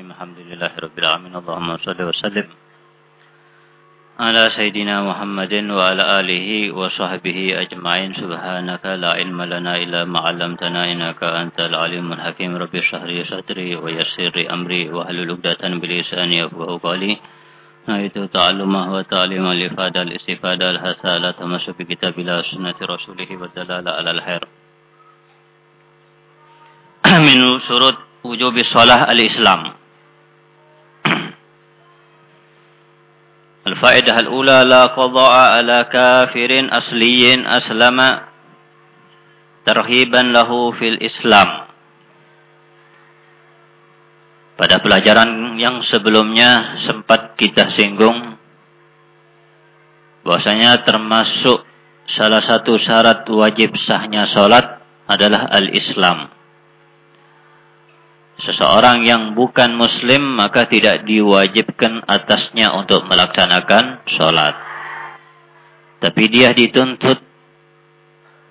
الحمد لله رب العالمين. اللهم صل وسلم على سيدنا محمد وعلى آله وصحبه أجمعين. سبحانك لا علم لنا إلا ما علمتنا إنك أنت العليم الحكيم. رب اشرح لي صدري ويسر لي أمري واحلل عقدة بلساني يفقهوا قولي. نهيت تعلمه وتعليم الإفادة الاستفادة الحسنة تمس بكتاب الله سنة رسوله والدلالة على الخير. من شروط وجوب الصلاة الإسلام. الفائدة الأولى لا قضاء على كافر أصلي أسلم ترهيبا له في الإسلام Pada pelajaran yang sebelumnya sempat kita singgung bahwasanya termasuk salah satu syarat wajib sahnya salat adalah al-Islam. Seseorang yang bukan muslim maka tidak diwajibkan atasnya untuk melaksanakan sholat. Tapi dia dituntut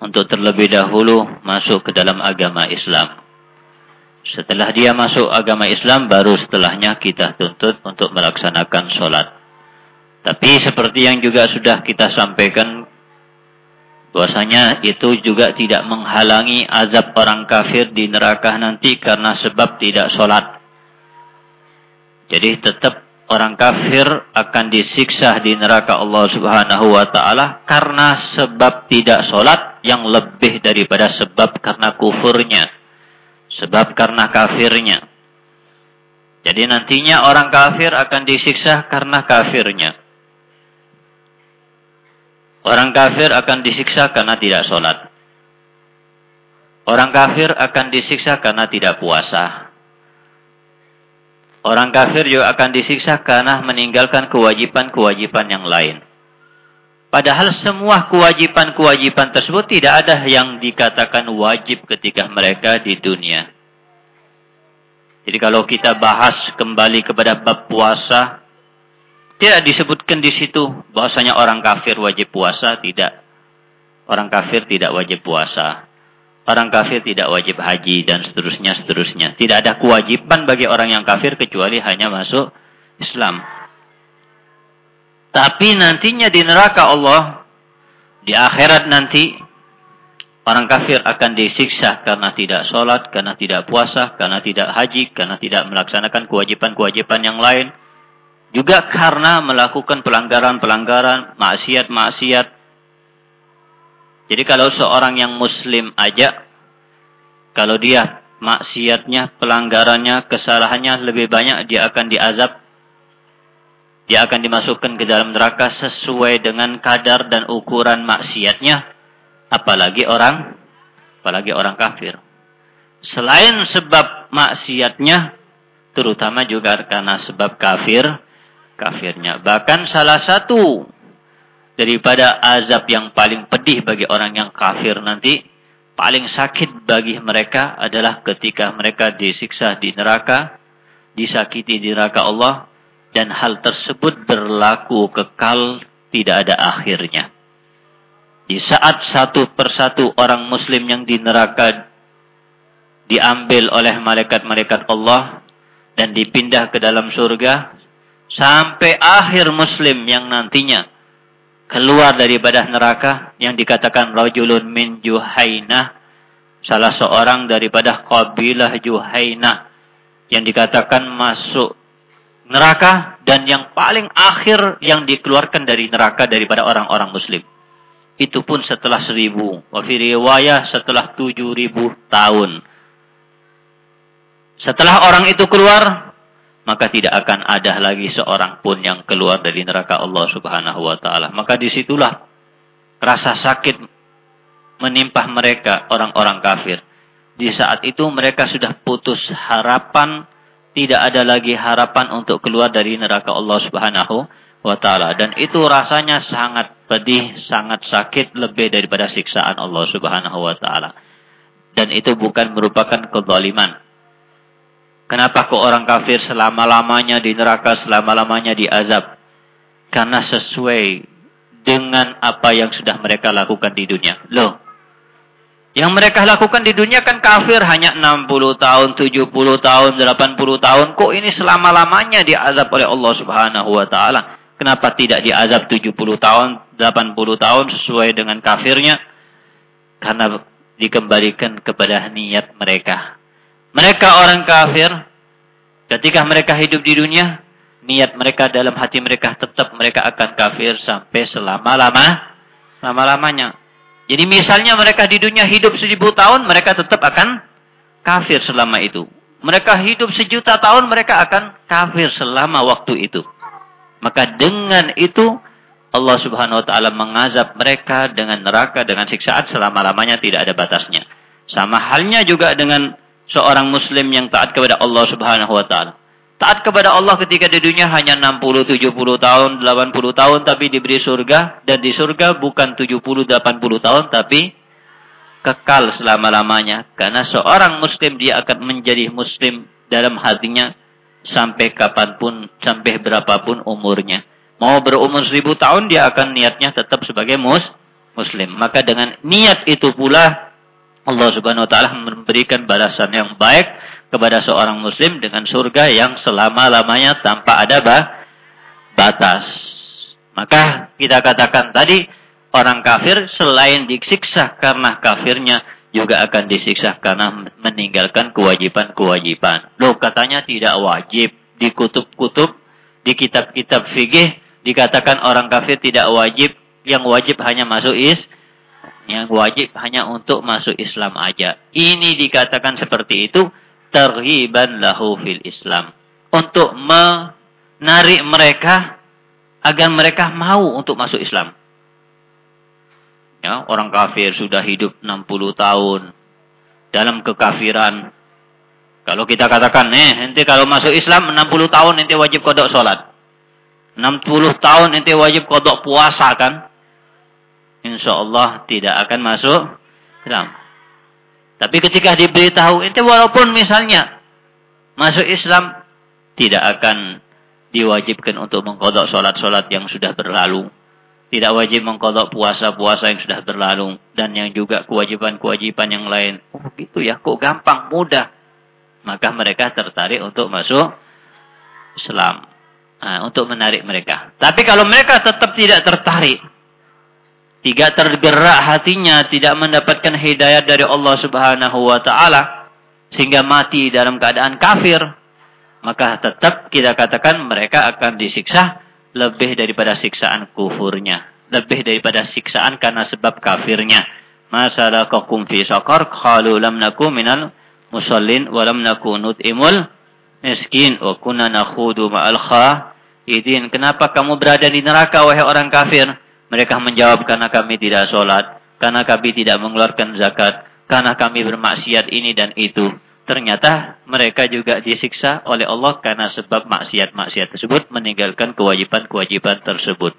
untuk terlebih dahulu masuk ke dalam agama Islam. Setelah dia masuk agama Islam, baru setelahnya kita tuntut untuk melaksanakan sholat. Tapi seperti yang juga sudah kita sampaikan bahwasanya itu juga tidak menghalangi azab orang kafir di neraka nanti karena sebab tidak sholat. Jadi tetap orang kafir akan disiksa di neraka Allah Subhanahu wa taala karena sebab tidak sholat yang lebih daripada sebab karena kufurnya. Sebab karena kafirnya. Jadi nantinya orang kafir akan disiksa karena kafirnya. Orang kafir akan disiksa karena tidak sholat. Orang kafir akan disiksa karena tidak puasa. Orang kafir juga akan disiksa karena meninggalkan kewajiban-kewajiban yang lain. Padahal semua kewajiban-kewajiban tersebut tidak ada yang dikatakan wajib ketika mereka di dunia. Jadi kalau kita bahas kembali kepada bab puasa, tidak disebutkan di situ bahwasanya orang kafir wajib puasa, tidak. Orang kafir tidak wajib puasa. Orang kafir tidak wajib haji dan seterusnya seterusnya. Tidak ada kewajiban bagi orang yang kafir kecuali hanya masuk Islam. Tapi nantinya di neraka Allah di akhirat nanti orang kafir akan disiksa karena tidak sholat, karena tidak puasa, karena tidak haji, karena tidak melaksanakan kewajiban-kewajiban yang lain juga karena melakukan pelanggaran-pelanggaran, maksiat-maksiat. Jadi kalau seorang yang muslim aja, kalau dia maksiatnya, pelanggarannya, kesalahannya lebih banyak, dia akan diazab. Dia akan dimasukkan ke dalam neraka sesuai dengan kadar dan ukuran maksiatnya. Apalagi orang, apalagi orang kafir. Selain sebab maksiatnya, terutama juga karena sebab kafir, kafirnya. Bahkan salah satu daripada azab yang paling pedih bagi orang yang kafir nanti, paling sakit bagi mereka adalah ketika mereka disiksa di neraka, disakiti di neraka Allah, dan hal tersebut berlaku kekal tidak ada akhirnya. Di saat satu persatu orang muslim yang di neraka diambil oleh malaikat-malaikat Allah dan dipindah ke dalam surga, sampai akhir muslim yang nantinya keluar daripada neraka yang dikatakan rajulun min Juhaina salah seorang daripada kabilah Juhaina yang dikatakan masuk neraka dan yang paling akhir yang dikeluarkan dari neraka daripada orang-orang muslim. Itu pun setelah seribu. Wafi riwayah setelah tujuh ribu tahun. Setelah orang itu keluar maka tidak akan ada lagi seorang pun yang keluar dari neraka Allah Subhanahu wa taala. Maka di situlah rasa sakit menimpa mereka orang-orang kafir. Di saat itu mereka sudah putus harapan, tidak ada lagi harapan untuk keluar dari neraka Allah Subhanahu wa taala dan itu rasanya sangat pedih, sangat sakit lebih daripada siksaan Allah Subhanahu wa taala. Dan itu bukan merupakan kezaliman Kenapa kok orang kafir selama-lamanya di neraka, selama-lamanya di azab? Karena sesuai dengan apa yang sudah mereka lakukan di dunia. Loh, Yang mereka lakukan di dunia kan kafir hanya 60 tahun, 70 tahun, 80 tahun. Kok ini selama-lamanya diazab oleh Allah Subhanahu wa taala? Kenapa tidak diazab 70 tahun, 80 tahun sesuai dengan kafirnya? Karena dikembalikan kepada niat mereka. Mereka orang kafir, ketika mereka hidup di dunia, niat mereka dalam hati mereka tetap mereka akan kafir sampai selama-lama, selama-lamanya. Jadi misalnya mereka di dunia hidup seribu tahun, mereka tetap akan kafir selama itu. Mereka hidup sejuta tahun, mereka akan kafir selama waktu itu. Maka dengan itu, Allah subhanahu wa ta'ala mengazab mereka dengan neraka, dengan siksaan selama-lamanya tidak ada batasnya. Sama halnya juga dengan seorang muslim yang taat kepada Allah subhanahu wa ta'ala. Taat kepada Allah ketika di dunia hanya 60, 70 tahun, 80 tahun, tapi diberi surga. Dan di surga bukan 70, 80 tahun, tapi kekal selama-lamanya. Karena seorang muslim dia akan menjadi muslim dalam hatinya sampai kapan pun, sampai berapapun umurnya. Mau berumur seribu tahun, dia akan niatnya tetap sebagai mus, muslim. Maka dengan niat itu pula, Allah subhanahu wa ta'ala memberikan balasan yang baik kepada seorang muslim dengan surga yang selama-lamanya tanpa ada batas. Maka kita katakan tadi orang kafir selain disiksa karena kafirnya juga akan disiksa karena meninggalkan kewajiban-kewajiban. Loh katanya tidak wajib di kutub-kutub di kitab-kitab fikih dikatakan orang kafir tidak wajib, yang wajib hanya masuk is yang wajib hanya untuk masuk Islam aja. Ini dikatakan seperti itu targhiban lahu fil Islam. Untuk menarik mereka agar mereka mau untuk masuk Islam. Ya, orang kafir sudah hidup 60 tahun dalam kekafiran. Kalau kita katakan, nih, nanti kalau masuk Islam 60 tahun nanti wajib kodok sholat. 60 tahun nanti wajib kodok puasa kan? Insya Allah tidak akan masuk Islam. Tapi ketika diberitahu, itu walaupun misalnya masuk Islam, tidak akan diwajibkan untuk mengkodok sholat-sholat yang sudah berlalu. Tidak wajib mengkodok puasa-puasa yang sudah berlalu. Dan yang juga kewajiban-kewajiban yang lain. Oh gitu ya, kok gampang, mudah. Maka mereka tertarik untuk masuk Islam. Nah, untuk menarik mereka. Tapi kalau mereka tetap tidak tertarik, tidak tergerak hatinya, tidak mendapatkan hidayat dari Allah Subhanahu wa taala sehingga mati dalam keadaan kafir, maka tetap kita katakan mereka akan disiksa lebih daripada siksaan kufurnya, lebih daripada siksaan karena sebab kafirnya. Masalakakum fi saqar qalu lam nakum minal musallin wa lam nakun nut'imul miskin wa kunna nakhudu ma'al kha'idin. Kenapa kamu berada di neraka wahai orang kafir? Mereka menjawab karena kami tidak sholat, karena kami tidak mengeluarkan zakat, karena kami bermaksiat ini dan itu. Ternyata mereka juga disiksa oleh Allah karena sebab maksiat-maksiat tersebut meninggalkan kewajiban-kewajiban tersebut.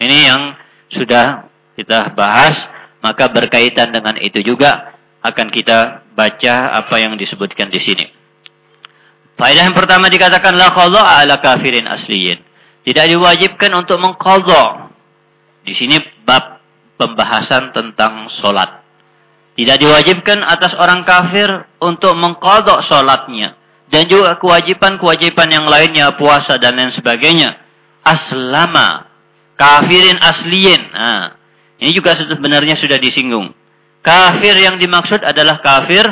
Ini yang sudah kita bahas, maka berkaitan dengan itu juga akan kita baca apa yang disebutkan di sini. Faedah yang pertama dikatakan la qadha ala kafirin asliyin. Tidak diwajibkan untuk mengqadha di sini bab pembahasan tentang solat. Tidak diwajibkan atas orang kafir untuk mengkodok solatnya. Dan juga kewajiban-kewajiban yang lainnya, puasa dan lain sebagainya. Aslama. Kafirin asliyin. Nah, ini juga sebenarnya sudah disinggung. Kafir yang dimaksud adalah kafir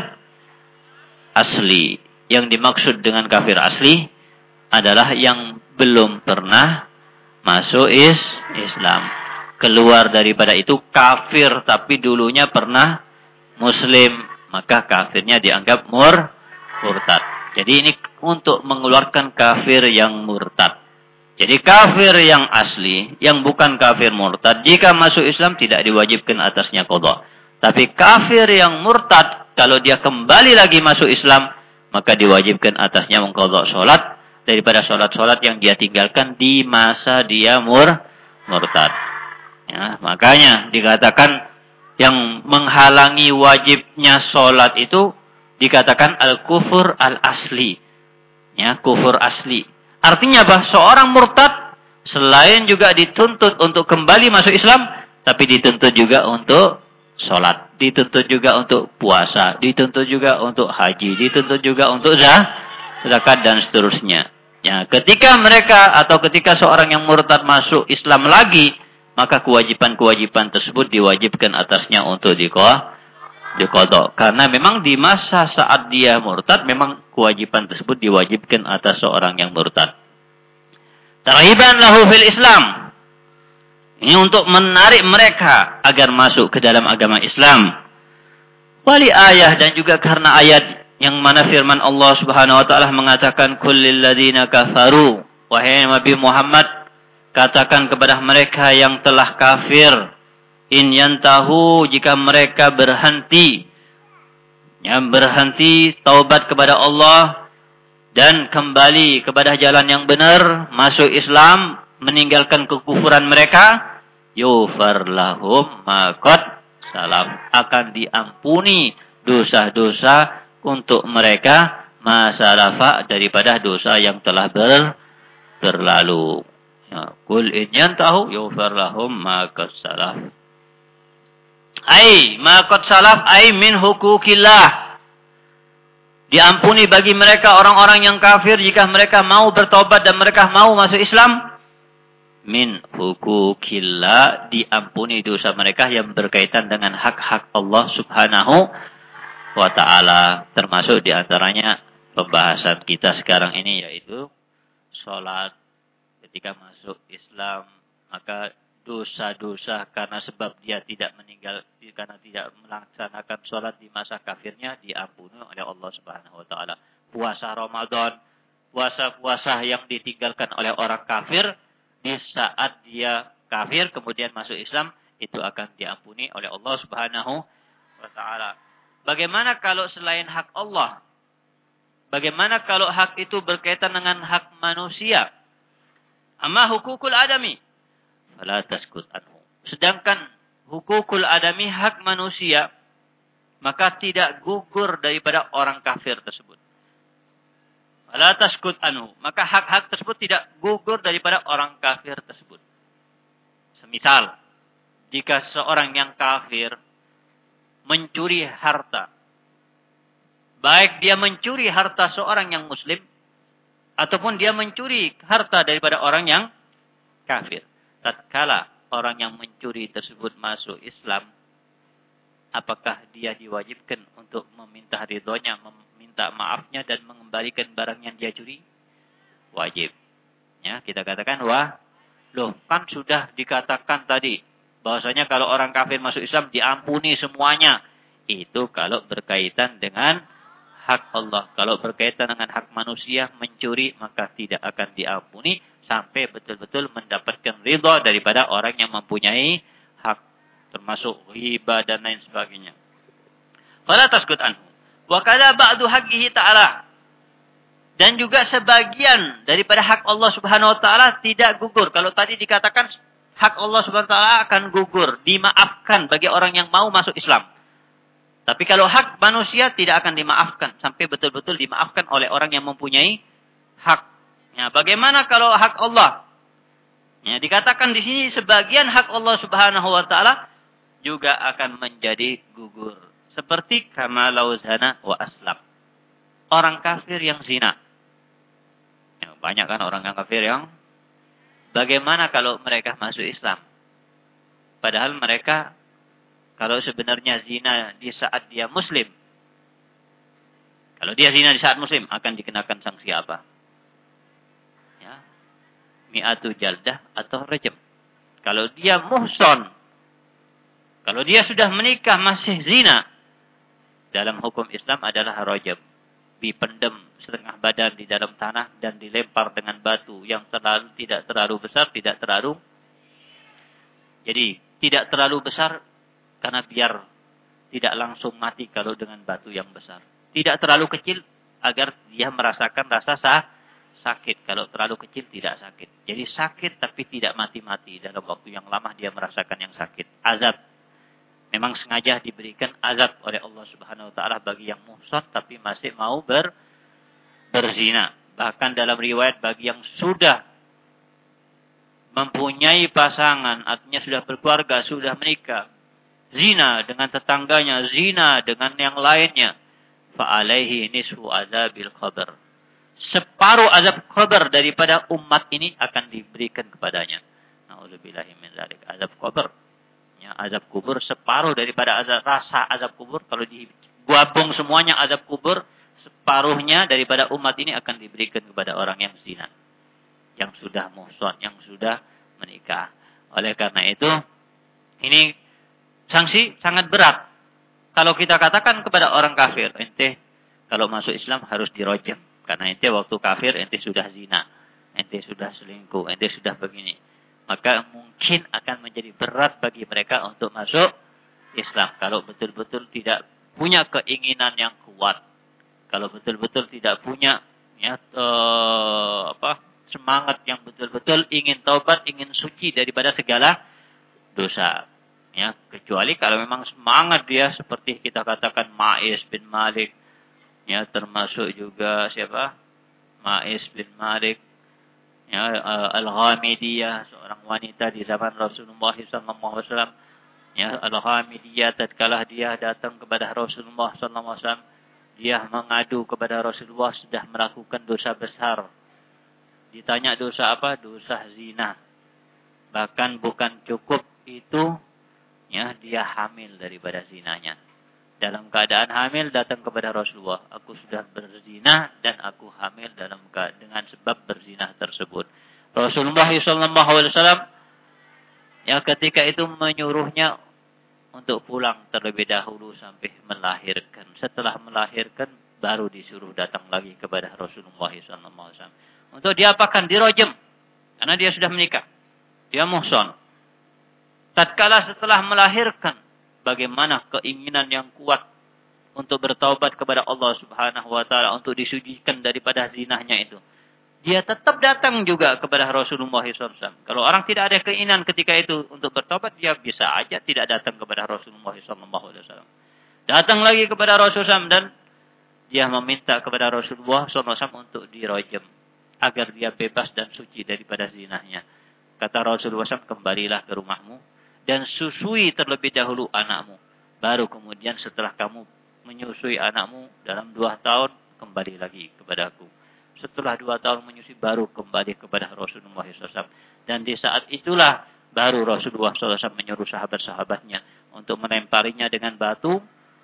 asli. Yang dimaksud dengan kafir asli adalah yang belum pernah masuk is Islam keluar daripada itu kafir tapi dulunya pernah muslim maka kafirnya dianggap mur murtad. Jadi ini untuk mengeluarkan kafir yang murtad. Jadi kafir yang asli yang bukan kafir murtad jika masuk Islam tidak diwajibkan atasnya qada. Tapi kafir yang murtad kalau dia kembali lagi masuk Islam maka diwajibkan atasnya mengqadha salat daripada salat-salat yang dia tinggalkan di masa dia mur murtad. Ya, makanya dikatakan yang menghalangi wajibnya sholat itu dikatakan al-kufur al-asli. Ya, kufur asli. Artinya apa? Seorang murtad selain juga dituntut untuk kembali masuk Islam, tapi dituntut juga untuk sholat. Dituntut juga untuk puasa. Dituntut juga untuk haji. Dituntut juga untuk zakat dan seterusnya. Ya, ketika mereka atau ketika seorang yang murtad masuk Islam lagi, maka kewajiban-kewajiban tersebut diwajibkan atasnya untuk dikodok. Karena memang di masa saat dia murtad, memang kewajiban tersebut diwajibkan atas seorang yang murtad. Tarhiban lahu fil Islam. Ini untuk menarik mereka agar masuk ke dalam agama Islam. Wali ayah dan juga karena ayat yang mana firman Allah Subhanahu wa taala mengatakan kullil ladina kafaru wahai Nabi Muhammad katakan kepada mereka yang telah kafir in yantahu jika mereka berhenti yang berhenti taubat kepada Allah dan kembali kepada jalan yang benar masuk Islam meninggalkan kekufuran mereka yufar lahum maqad salam akan diampuni dosa-dosa untuk mereka masalafa daripada dosa yang telah ber, berlalu. Kul in yantahu yufar lahum ma salaf. Ai ma salaf ai min hukukillah. Diampuni bagi mereka orang-orang yang kafir jika mereka mau bertobat dan mereka mau masuk Islam. Min hukukillah diampuni dosa mereka yang berkaitan dengan hak-hak Allah subhanahu wa ta'ala. Termasuk di antaranya pembahasan kita sekarang ini yaitu sholat ketika masuk Islam. Maka dosa-dosa karena sebab dia tidak meninggal karena tidak melaksanakan sholat di masa kafirnya diampuni oleh Allah Subhanahu wa taala. Puasa Ramadan, puasa-puasa yang ditinggalkan oleh orang kafir di saat dia kafir kemudian masuk Islam itu akan diampuni oleh Allah Subhanahu wa taala. Bagaimana kalau selain hak Allah? Bagaimana kalau hak itu berkaitan dengan hak manusia? Amma hukukul adami. Fala taskut anhu. Sedangkan hukukul adami hak manusia. Maka tidak gugur daripada orang kafir tersebut. Fala taskut anhu. Maka hak-hak tersebut tidak gugur daripada orang kafir tersebut. Semisal. Jika seorang yang kafir mencuri harta. Baik dia mencuri harta seorang yang muslim, ataupun dia mencuri harta daripada orang yang kafir. Tatkala orang yang mencuri tersebut masuk Islam, apakah dia diwajibkan untuk meminta ridhonya, meminta maafnya dan mengembalikan barang yang dia curi? Wajib. Ya, kita katakan wah, loh kan sudah dikatakan tadi bahwasanya kalau orang kafir masuk Islam diampuni semuanya. Itu kalau berkaitan dengan hak Allah. Kalau berkaitan dengan hak manusia mencuri maka tidak akan diampuni sampai betul-betul mendapatkan ridha daripada orang yang mempunyai hak termasuk riba dan lain sebagainya. Fala taskut anhu. Wa kala ba'du haqqihi ta'ala. Dan juga sebagian daripada hak Allah Subhanahu wa taala tidak gugur. Kalau tadi dikatakan hak Allah Subhanahu wa taala akan gugur, dimaafkan bagi orang yang mau masuk Islam. Tapi kalau hak manusia tidak akan dimaafkan sampai betul-betul dimaafkan oleh orang yang mempunyai hak. Ya, bagaimana kalau hak Allah? Ya, dikatakan di sini sebagian hak Allah Subhanahu wa taala juga akan menjadi gugur. Seperti kamalau zana wa aslam. Orang kafir yang zina. Ya, banyak kan orang yang kafir yang Bagaimana kalau mereka masuk Islam? Padahal mereka kalau sebenarnya zina di saat dia muslim. Kalau dia zina di saat muslim akan dikenakan sanksi apa? Ya. Mi'atu jaldah atau rejim. Kalau dia muhson. Kalau dia sudah menikah masih zina. Dalam hukum Islam adalah rojam dipendam setengah badan di dalam tanah dan dilempar dengan batu yang terlalu tidak terlalu besar, tidak terlalu jadi tidak terlalu besar karena biar tidak langsung mati kalau dengan batu yang besar. Tidak terlalu kecil agar dia merasakan rasa sah, sakit. Kalau terlalu kecil tidak sakit. Jadi sakit tapi tidak mati-mati. Dalam waktu yang lama dia merasakan yang sakit. Azab memang sengaja diberikan azab oleh Allah Subhanahu wa taala bagi yang muhsan tapi masih mau ber berzina. Bahkan dalam riwayat bagi yang sudah mempunyai pasangan, artinya sudah berkeluarga, sudah menikah, zina dengan tetangganya, zina dengan yang lainnya, fa'alaihi nisfu azabil qabr. Separuh azab qabr daripada umat ini akan diberikan kepadanya. Nauzubillahi min dzalik. Azab qabr. Ya, azab kubur separuh daripada azab rasa azab kubur kalau digabung semuanya azab kubur separuhnya daripada umat ini akan diberikan kepada orang yang zina. Yang sudah muhson, yang sudah menikah. Oleh karena itu, ini sanksi sangat berat. Kalau kita katakan kepada orang kafir, ente kalau masuk Islam harus dirojem. Karena ente waktu kafir, ente sudah zina. Ente sudah selingkuh, ente sudah begini. Maka mungkin akan menjadi berat bagi mereka untuk masuk Islam. Kalau betul-betul tidak punya keinginan yang kuat. Kalau betul-betul tidak punya ya, uh, apa semangat yang betul-betul ingin taubat, ingin suci daripada segala dosa. Ya, kecuali kalau memang semangat dia seperti kita katakan Ma'is bin Malik. Ya, termasuk juga siapa? Ma'is bin Malik. Ya, uh, Al-Ghamidiyah, seorang wanita di zaman Rasulullah SAW. Ya, Al-Ghamidiyah tatkala dia datang kepada Rasulullah SAW, dia mengadu kepada Rasulullah sudah melakukan dosa besar. Ditanya dosa apa? Dosa zina. Bahkan bukan cukup itu ya dia hamil daripada zinanya. Dalam keadaan hamil datang kepada Rasulullah, aku sudah berzina dan aku hamil dalam dengan sebab berzina tersebut. Rasulullah SAW ya ketika itu menyuruhnya untuk pulang terlebih dahulu sampai melahirkan. Setelah melahirkan baru disuruh datang lagi kepada Rasulullah SAW. Untuk diapakan? Dirojem. Karena dia sudah menikah. Dia muhson tatkala setelah melahirkan bagaimana keinginan yang kuat untuk bertaubat kepada Allah Subhanahu wa taala untuk disucikan daripada zinahnya itu. Dia tetap datang juga kepada Rasulullah SAW. Kalau orang tidak ada keinginan ketika itu untuk bertobat, dia bisa aja tidak datang kepada Rasulullah SAW. Datang lagi kepada Rasulullah SAW dan dia meminta kepada Rasulullah SAW untuk dirojem. Agar dia bebas dan suci daripada zinahnya. Kata Rasulullah SAW, kembalilah ke rumahmu dan susui terlebih dahulu anakmu. Baru kemudian setelah kamu menyusui anakmu dalam dua tahun, kembali lagi kepadaku. Setelah dua tahun menyusui, baru kembali kepada Rasulullah SAW. Dan di saat itulah baru Rasulullah SAW menyuruh sahabat-sahabatnya untuk menemparinya dengan batu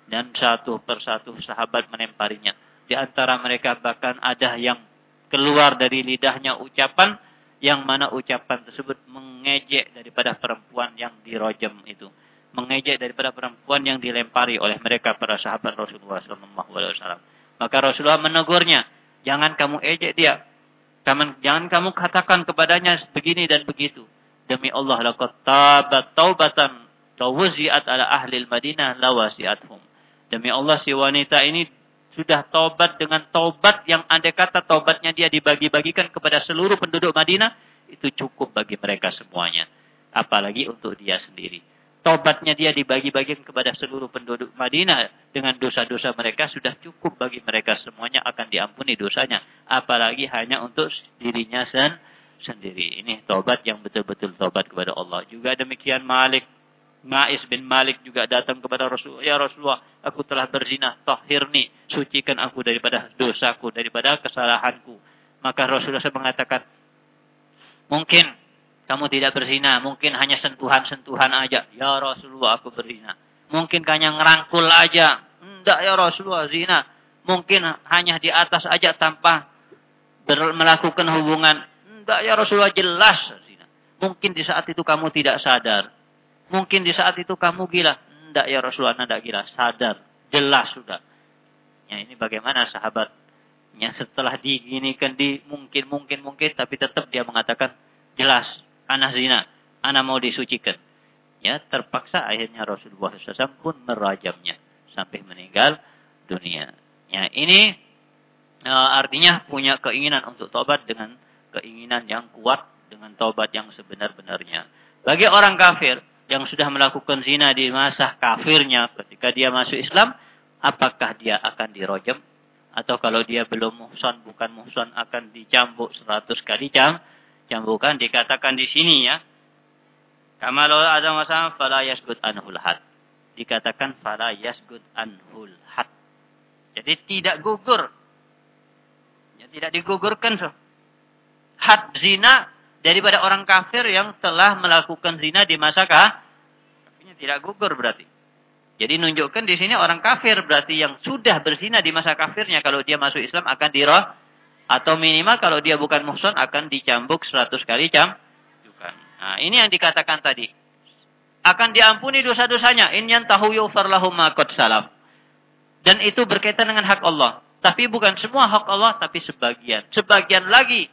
dan satu persatu sahabat menemparinya. Di antara mereka bahkan ada yang keluar dari lidahnya ucapan yang mana ucapan tersebut mengejek daripada perempuan yang dirojam itu. Mengejek daripada perempuan yang dilempari oleh mereka para sahabat Rasulullah SAW. Maka Rasulullah menegurnya, jangan kamu ejek dia. Jangan, jangan kamu katakan kepadanya begini dan begitu. Demi Allah, laqad tabat taubatan tawzi'at ala ahli Madinah lawasi'athum. Demi Allah si wanita ini sudah taubat dengan taubat yang andai kata taubatnya dia dibagi-bagikan kepada seluruh penduduk Madinah, itu cukup bagi mereka semuanya. Apalagi untuk dia sendiri. Taubatnya dia dibagi-bagikan kepada seluruh penduduk Madinah dengan dosa-dosa mereka sudah cukup bagi mereka semuanya akan diampuni dosanya. Apalagi hanya untuk dirinya sen sendiri. Ini taubat yang betul-betul taubat kepada Allah. Juga demikian Malik Ma'is bin Malik juga datang kepada Rasulullah. Ya Rasulullah, aku telah berzina. Tahirni, sucikan aku daripada dosaku, daripada kesalahanku. Maka Rasulullah mengatakan, mungkin kamu tidak berzina. Mungkin hanya sentuhan-sentuhan aja. Ya Rasulullah, aku berzina. Mungkin hanya ngerangkul aja. Tidak ya Rasulullah, zina. Mungkin hanya di atas aja tanpa melakukan hubungan. Tidak ya Rasulullah, jelas zina. Mungkin di saat itu kamu tidak sadar Mungkin di saat itu kamu gila. Tidak ya Rasulullah, tidak gila. Sadar. Jelas sudah. Ya ini bagaimana sahabat. Ya setelah diginikan di mungkin, mungkin, mungkin. Tapi tetap dia mengatakan. Jelas. Anak zina. Anak mau disucikan. Ya terpaksa akhirnya Rasulullah SAW pun merajamnya. Sampai meninggal dunia. Ya ini uh, artinya punya keinginan untuk tobat dengan keinginan yang kuat dengan tobat yang sebenar-benarnya. Bagi orang kafir, yang sudah melakukan zina di masa kafirnya ketika dia masuk Islam, apakah dia akan dirojam? Atau kalau dia belum muhson, bukan muhson, akan dicambuk seratus kali jam, cambukan dikatakan di sini ya. Ada masa fala yasbut anhul had. dikatakan fala yasgud anhul had. Jadi tidak gugur. Ya, tidak digugurkan so. had zina daripada orang kafir yang telah melakukan zina di masa kah? tidak gugur berarti. Jadi nunjukkan di sini orang kafir berarti yang sudah berzina di masa kafirnya kalau dia masuk Islam akan diroh atau minimal kalau dia bukan muhson akan dicambuk 100 kali cam. Nah, ini yang dikatakan tadi akan diampuni dosa-dosanya. In tahu yufar lahum salaf. Dan itu berkaitan dengan hak Allah. Tapi bukan semua hak Allah, tapi sebagian. Sebagian lagi.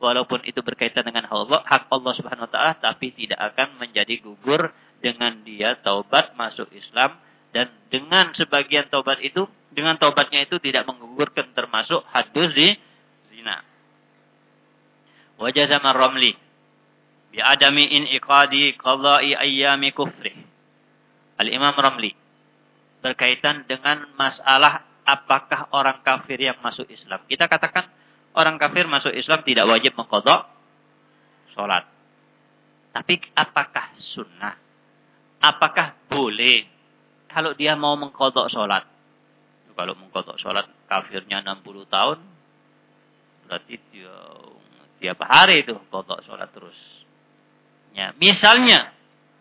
Walaupun itu berkaitan dengan Allah, hak Allah subhanahu wa ta'ala, tapi tidak akan menjadi gugur dengan dia taubat masuk Islam. Dan dengan sebagian taubat itu, dengan taubatnya itu tidak menggugurkan termasuk hadus di zina. Wajah zaman Romli bi'adami in iqadi qadai ayyami kufri. Al-Imam Ramli berkaitan dengan masalah apakah orang kafir yang masuk Islam. Kita katakan orang kafir masuk Islam tidak wajib mengkodok sholat. Tapi apakah sunnah? Apakah boleh kalau dia mau mengkodok sholat? Kalau mengkodok sholat kafirnya 60 tahun, berarti dia tiap hari itu kodok sholat terus. Ya, misalnya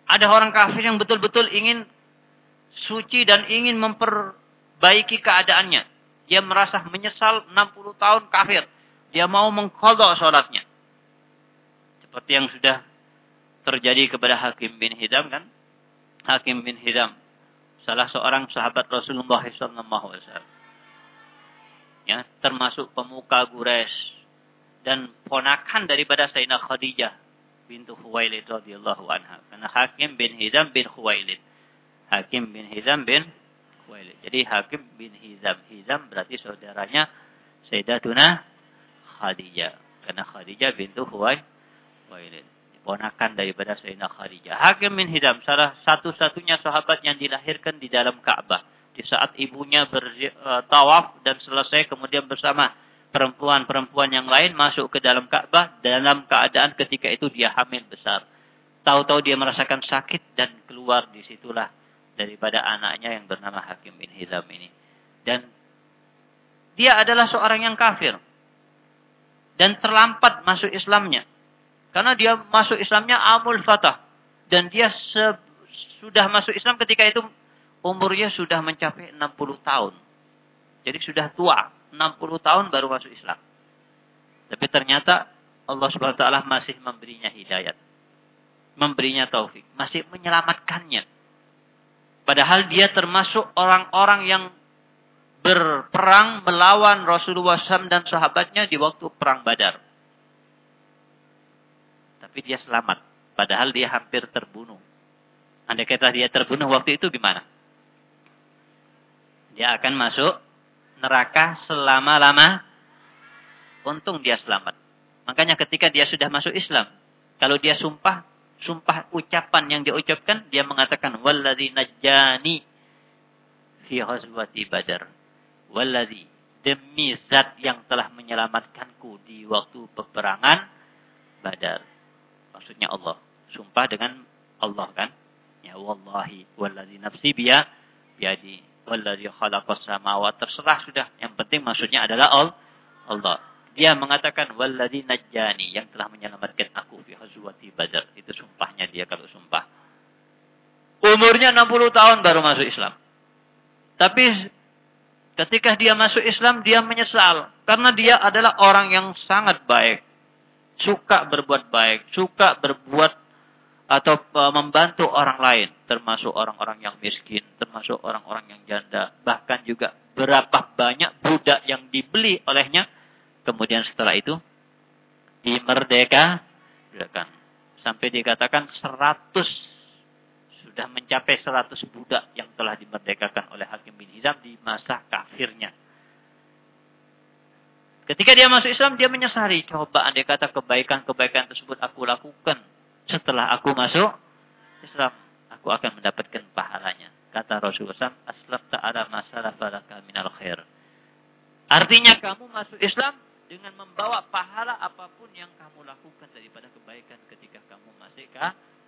ada orang kafir yang betul-betul ingin suci dan ingin memperbaiki keadaannya. Dia merasa menyesal 60 tahun kafir. Dia mau mengkodok sholatnya. Seperti yang sudah terjadi kepada Hakim bin Hidam kan. Hakim bin Hidam. Salah seorang sahabat Rasulullah SAW. Ya, termasuk pemuka Gures. Dan ponakan daripada Sayyidina Khadijah bintu Khuwailid radhiyallahu anha. Karena Hakim bin Hizam bin Khuwailid. Hakim bin Hizam bin Khuwailid. Jadi Hakim bin Hizam. Hizam berarti saudaranya Sayyidatuna Khadijah. Karena Khadijah bintu Khuwailid. Ponakan daripada Sayyidina Khadijah. Hakim bin Hizam salah satu-satunya sahabat yang dilahirkan di dalam Ka'bah. Di saat ibunya bertawaf dan selesai kemudian bersama perempuan-perempuan yang lain masuk ke dalam Ka'bah dalam keadaan ketika itu dia hamil besar. Tahu-tahu dia merasakan sakit dan keluar di situlah daripada anaknya yang bernama Hakim bin Hizam ini. Dan dia adalah seorang yang kafir. Dan terlambat masuk Islamnya. Karena dia masuk Islamnya amul fatah. Dan dia sudah masuk Islam ketika itu umurnya sudah mencapai 60 tahun. Jadi sudah tua. 60 tahun baru masuk Islam. Tapi ternyata Allah Subhanahu wa taala masih memberinya hidayat. Memberinya taufik, masih menyelamatkannya. Padahal dia termasuk orang-orang yang berperang melawan Rasulullah SAW dan sahabatnya di waktu perang Badar. Tapi dia selamat. Padahal dia hampir terbunuh. Andai kata dia terbunuh waktu itu gimana? Dia akan masuk neraka selama-lama. Untung dia selamat. Makanya ketika dia sudah masuk Islam, kalau dia sumpah, sumpah ucapan yang dia ucapkan, dia mengatakan walladzi najjani fi ghazwati badar. Walladzi demi zat yang telah menyelamatkanku di waktu peperangan badar. Maksudnya Allah. Sumpah dengan Allah kan? Ya wallahi walladzi nafsi biya biadi Walladzi khalaqas samawat terserah sudah. Yang penting maksudnya adalah Allah. Dia mengatakan walladzi najjani yang telah menyelamatkan aku fi hazwati badar. Itu sumpahnya dia kalau sumpah. Umurnya 60 tahun baru masuk Islam. Tapi ketika dia masuk Islam dia menyesal. Karena dia adalah orang yang sangat baik. Suka berbuat baik, suka berbuat atau e, membantu orang lain, termasuk orang-orang yang miskin, termasuk orang-orang yang janda, bahkan juga berapa banyak budak yang dibeli olehnya, kemudian setelah itu dimerdeka, sampai dikatakan 100 sudah mencapai 100 budak yang telah dimerdekakan oleh Hakim bin Hizam di masa kafirnya. Ketika dia masuk Islam, dia menyesali. Coba andai kata kebaikan-kebaikan tersebut aku lakukan setelah aku masuk Islam, aku akan mendapatkan pahalanya. Kata Rasulullah SAW, aslam ta'ala masalah falaka minal khair. Artinya kamu masuk Islam dengan membawa pahala apa pun yang kamu lakukan daripada kebaikan ketika kamu masih kafir.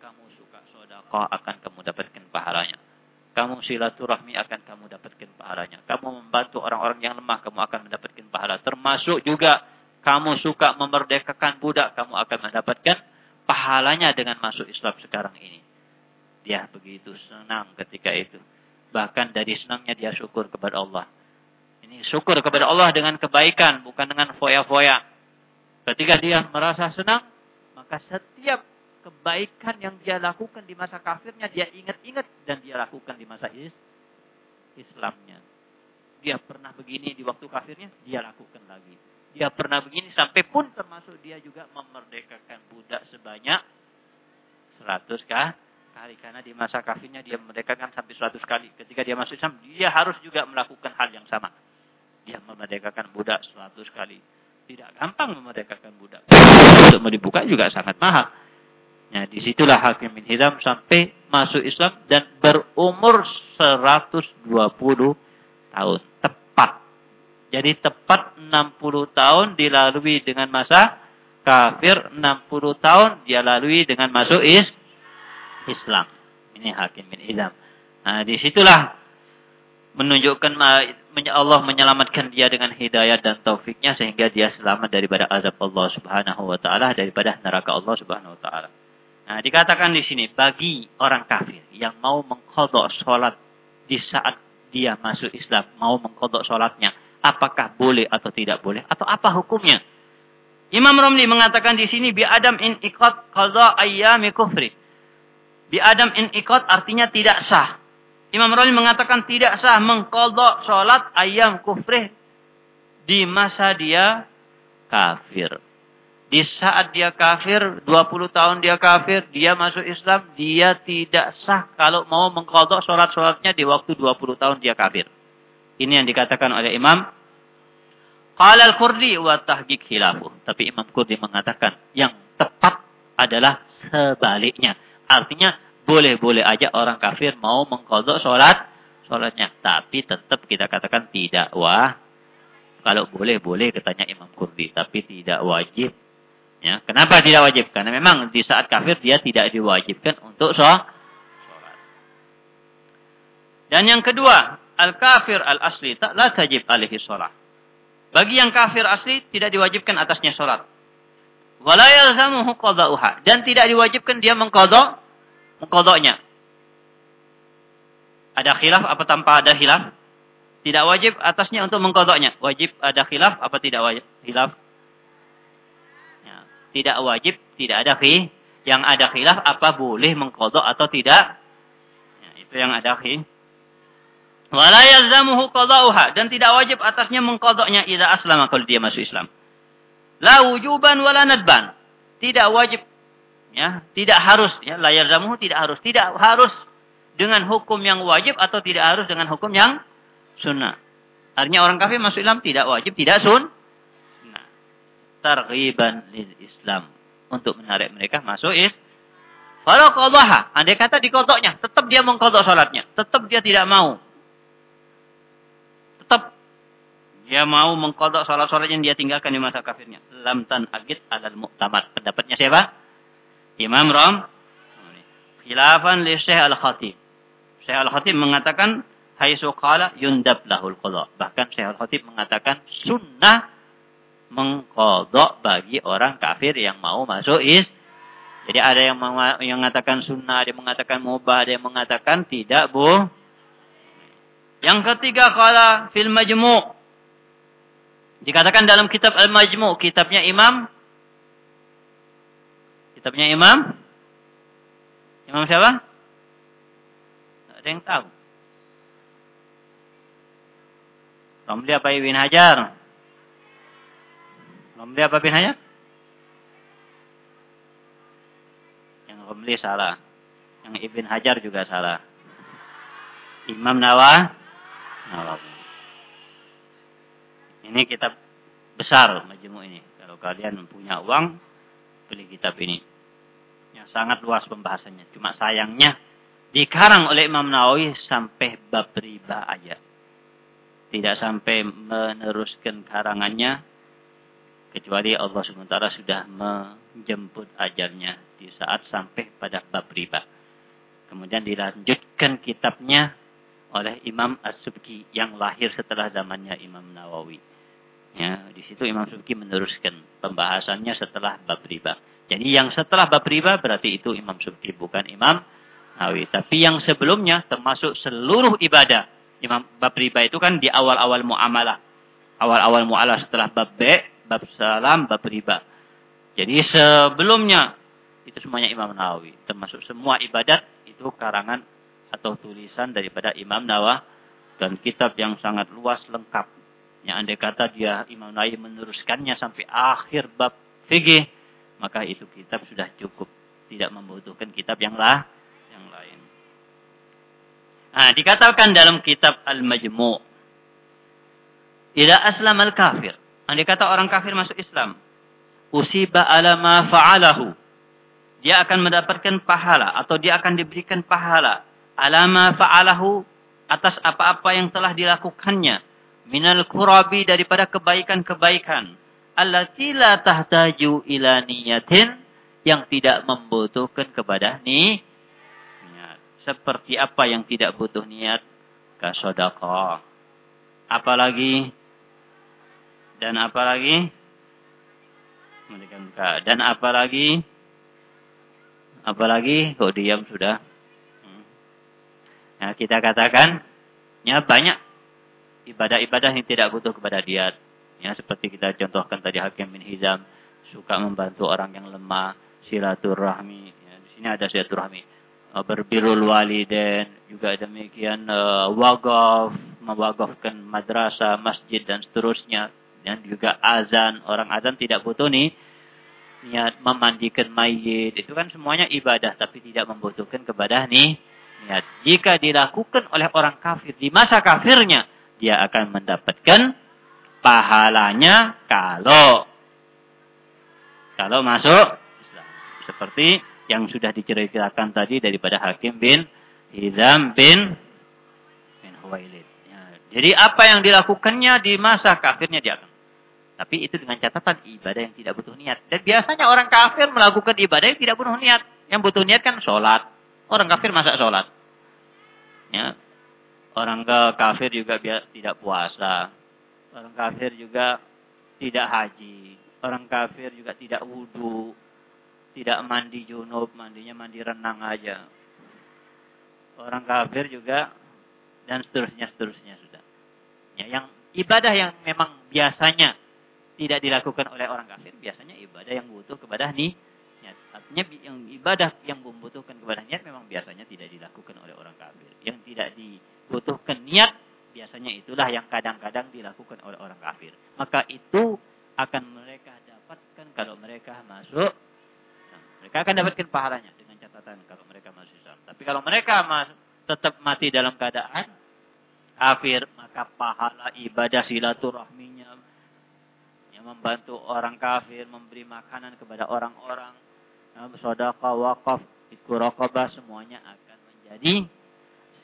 Kamu suka sodako akan kamu dapatkan pahalanya. Kamu silaturahmi akan kamu dapatkan pahalanya. Kamu membantu orang-orang yang lemah, kamu akan mendapatkan pahala. Termasuk juga kamu suka memerdekakan budak, kamu akan mendapatkan pahalanya dengan masuk Islam sekarang ini. Dia begitu senang ketika itu. Bahkan dari senangnya dia syukur kepada Allah. Ini syukur kepada Allah dengan kebaikan, bukan dengan foya-foya. Ketika dia merasa senang, maka setiap kebaikan yang dia lakukan di masa kafirnya dia ingat-ingat dan dia lakukan di masa is Islamnya. Dia pernah begini di waktu kafirnya, dia lakukan lagi. Dia pernah begini sampai pun termasuk dia juga memerdekakan budak sebanyak 100 kah? kali. Karena di masa kafirnya dia memerdekakan sampai 100 kali. Ketika dia masuk Islam, dia harus juga melakukan hal yang sama. Dia memerdekakan budak 100 kali. Tidak gampang memerdekakan budak. Untuk dibuka juga sangat mahal. Ya, di situlah Hakim bin Hizam sampai masuk Islam dan berumur 120 tahun. Tepat. Jadi tepat 60 tahun dilalui dengan masa kafir, 60 tahun dia lalui dengan masuk is Islam. Ini Hakim bin Hizam. Nah, di situlah menunjukkan Allah menyelamatkan dia dengan hidayah dan taufiknya sehingga dia selamat daripada azab Allah Subhanahu wa taala daripada neraka Allah Subhanahu wa taala. Nah, dikatakan di sini bagi orang kafir yang mau mengkodok sholat di saat dia masuk Islam, mau mengkodok sholatnya, apakah boleh atau tidak boleh, atau apa hukumnya? Imam Romli mengatakan di sini bi adam in ikot qadha ayyami kufri. Bi adam in ikot artinya tidak sah. Imam Romli mengatakan tidak sah mengkodok sholat ayam kufri di masa dia kafir. Di saat dia kafir, 20 tahun dia kafir, dia masuk Islam, dia tidak sah kalau mau mengkodok sholat-sholatnya di waktu 20 tahun dia kafir. Ini yang dikatakan oleh Imam Qala al-Kurdi wa tahqiq. Tapi Imam Kurdi mengatakan yang tepat adalah sebaliknya. Artinya boleh-boleh aja orang kafir mau mengkodok sholat sholatnya. Tapi tetap kita katakan tidak wah. Kalau boleh-boleh katanya Imam Kurdi. Tapi tidak wajib Ya, kenapa tidak wajib? Karena memang di saat kafir dia tidak diwajibkan untuk sholat. Dan yang kedua, al-kafir al-asli tak la tajib alaihi sholat. Bagi yang kafir asli tidak diwajibkan atasnya sholat. Wala yalzamuhu. Dan tidak diwajibkan dia mengkodok, mengkodoknya. Ada khilaf apa tanpa ada khilaf? Tidak wajib atasnya untuk mengkodoknya. Wajib ada khilaf apa tidak wajib? Khilaf tidak wajib, tidak ada khilaf. Yang ada khilaf apa boleh mengkodok atau tidak. Ya, itu yang ada khilaf. Wala yalzamuhu dan tidak wajib atasnya mengkodoknya idza aslama kalau dia masuk Islam. La wujuban wala nadban. Tidak wajib ya, tidak harus ya, la tidak harus, tidak harus dengan hukum yang wajib atau tidak harus dengan hukum yang sunnah. Artinya orang kafir masuk Islam tidak wajib, tidak sun, targhiban lil Islam. Untuk menarik mereka masuk is. Kalau qadaha. Andai kata dikodoknya tetap dia mengkodok salatnya tetap dia tidak mau. Tetap dia mau mengkodok salat-salat yang dia tinggalkan di masa kafirnya. Lam tan agit alal mu'tamad. Pendapatnya siapa? Imam Ram khilafan li Syekh Al-Khatib. Syekh Al-Khatib mengatakan haitsu qala yundab lahul qada. Bahkan Syekh Al-Khatib mengatakan sunnah mengkodok bagi orang kafir yang mau masuk is. Jadi ada yang mengatakan sunnah, ada yang mengatakan mubah, ada yang mengatakan tidak bu. Yang ketiga kala fil majmu' dikatakan dalam kitab al majmu' kitabnya Imam kitabnya Imam Imam siapa? Ada yang tahu? Ramli apa Ibn Hajar? Romli apa Hayat? Yang Romli salah. Yang Ibn Hajar juga salah. Imam Nawawi. Ini kitab besar majmu ini. Kalau kalian punya uang, beli kitab ini. Yang sangat luas pembahasannya. Cuma sayangnya dikarang oleh Imam Nawawi sampai bab riba aja. Tidak sampai meneruskan karangannya kecuali Allah SWT sudah menjemput ajalnya di saat sampai pada bab riba. Kemudian dilanjutkan kitabnya oleh Imam As-Subki yang lahir setelah zamannya Imam Nawawi. Ya, di situ Imam Subki meneruskan pembahasannya setelah bab riba. Jadi yang setelah bab riba berarti itu Imam Subki bukan Imam Nawawi. Tapi yang sebelumnya termasuk seluruh ibadah. Imam bab riba itu kan di awal-awal muamalah. Awal-awal muamalah setelah bab B, bab salam, bab riba. Jadi sebelumnya itu semuanya Imam Nawawi. Termasuk semua ibadat itu karangan atau tulisan daripada Imam Nawawi dan kitab yang sangat luas lengkap. Yang andai kata dia Imam Nawawi meneruskannya sampai akhir bab fikih, maka itu kitab sudah cukup, tidak membutuhkan kitab yang lah yang lain. Nah, dikatakan dalam kitab Al-Majmu' Ila aslam al-kafir. Andai kata orang kafir masuk Islam. Usiba ala ma fa'alahu. Dia akan mendapatkan pahala. Atau dia akan diberikan pahala alama fa'alahu atas apa-apa yang telah dilakukannya minal kurabi daripada kebaikan-kebaikan allati la tahtaju ila niyatin yang tidak membutuhkan kepada ni seperti apa yang tidak butuh niat ka sedekah apalagi dan apalagi dan apalagi apalagi kok diam sudah Ya, kita katakan ya banyak ibadah-ibadah yang tidak butuh kepada diat. Ya, seperti kita contohkan tadi Hakim bin Hizam suka membantu orang yang lemah, silaturahmi. Ya, di sini ada silaturahmi. Uh, berbirul waliden, juga demikian uh, wagaf, mewagafkan madrasah, masjid dan seterusnya. Dan juga azan, orang azan tidak butuh nih niat memandikan mayit. Itu kan semuanya ibadah tapi tidak membutuhkan kepada nih niat. Jika dilakukan oleh orang kafir di masa kafirnya, dia akan mendapatkan pahalanya kalau kalau masuk. Seperti yang sudah diceritakan tadi daripada Hakim bin Hizam bin bin Huwailid. Ya. Jadi apa yang dilakukannya di masa kafirnya dia akan. Tapi itu dengan catatan ibadah yang tidak butuh niat. Dan biasanya orang kafir melakukan ibadah yang tidak butuh niat. Yang butuh niat kan sholat. Orang kafir masa sholat. Ya. Orang kafir juga tidak puasa. Orang kafir juga tidak haji. Orang kafir juga tidak wudhu. Tidak mandi junub. Mandinya mandi renang aja. Orang kafir juga dan seterusnya seterusnya sudah. Ya, yang ibadah yang memang biasanya tidak dilakukan oleh orang kafir biasanya ibadah yang butuh kepada nih Artinya yang ibadah yang membutuhkan kepada niat memang biasanya tidak dilakukan oleh orang kafir. Yang tidak dibutuhkan niat biasanya itulah yang kadang-kadang dilakukan oleh orang kafir. Maka itu akan mereka dapatkan kalau mereka masuk. Mereka akan dapatkan pahalanya dengan catatan kalau mereka masuk Islam. Tapi kalau mereka masuk, tetap mati dalam keadaan kafir, maka pahala ibadah silaturahminya yang membantu orang kafir, memberi makanan kepada orang-orang, sedekah, wakaf, ikurokobah semuanya akan menjadi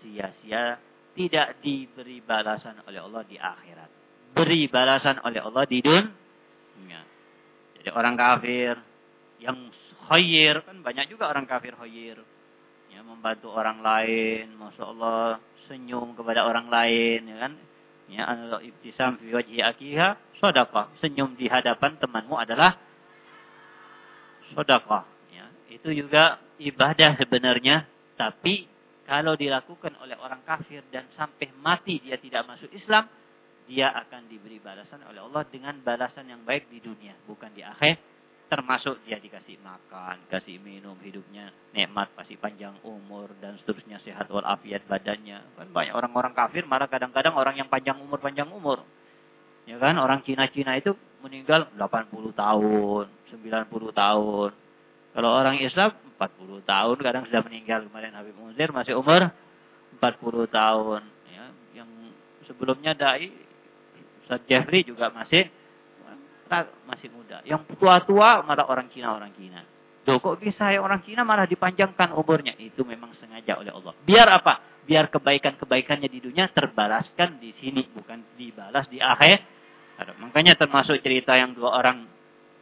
sia-sia tidak diberi balasan oleh Allah di akhirat. Beri balasan oleh Allah di dunia. Jadi orang kafir yang khair kan banyak juga orang kafir khair. Ya, membantu orang lain, Masya Allah, senyum kepada orang lain, ya kan? Ya, ibtisam fi wajhi akiha, sedekah. Senyum di hadapan temanmu adalah sedekah itu juga ibadah sebenarnya, tapi kalau dilakukan oleh orang kafir dan sampai mati dia tidak masuk Islam, dia akan diberi balasan oleh Allah dengan balasan yang baik di dunia, bukan di akhir. Termasuk dia dikasih makan, kasih minum, hidupnya nikmat, pasti panjang umur dan seterusnya sehat walafiat badannya. Kan banyak orang-orang kafir malah kadang-kadang orang yang panjang umur panjang umur. Ya kan orang Cina-Cina itu meninggal 80 tahun, 90 tahun. Kalau orang Islam 40 tahun kadang sudah meninggal kemarin Habib Munzir masih umur 40 tahun ya. Yang sebelumnya dai Ustaz Jeffrey juga masih masih muda. Yang tua-tua malah orang Cina orang Cina. Tuh, kok bisa ya orang Cina malah dipanjangkan umurnya? Itu memang sengaja oleh Allah. Biar apa? Biar kebaikan-kebaikannya di dunia terbalaskan di sini, bukan dibalas di akhir. Makanya termasuk cerita yang dua orang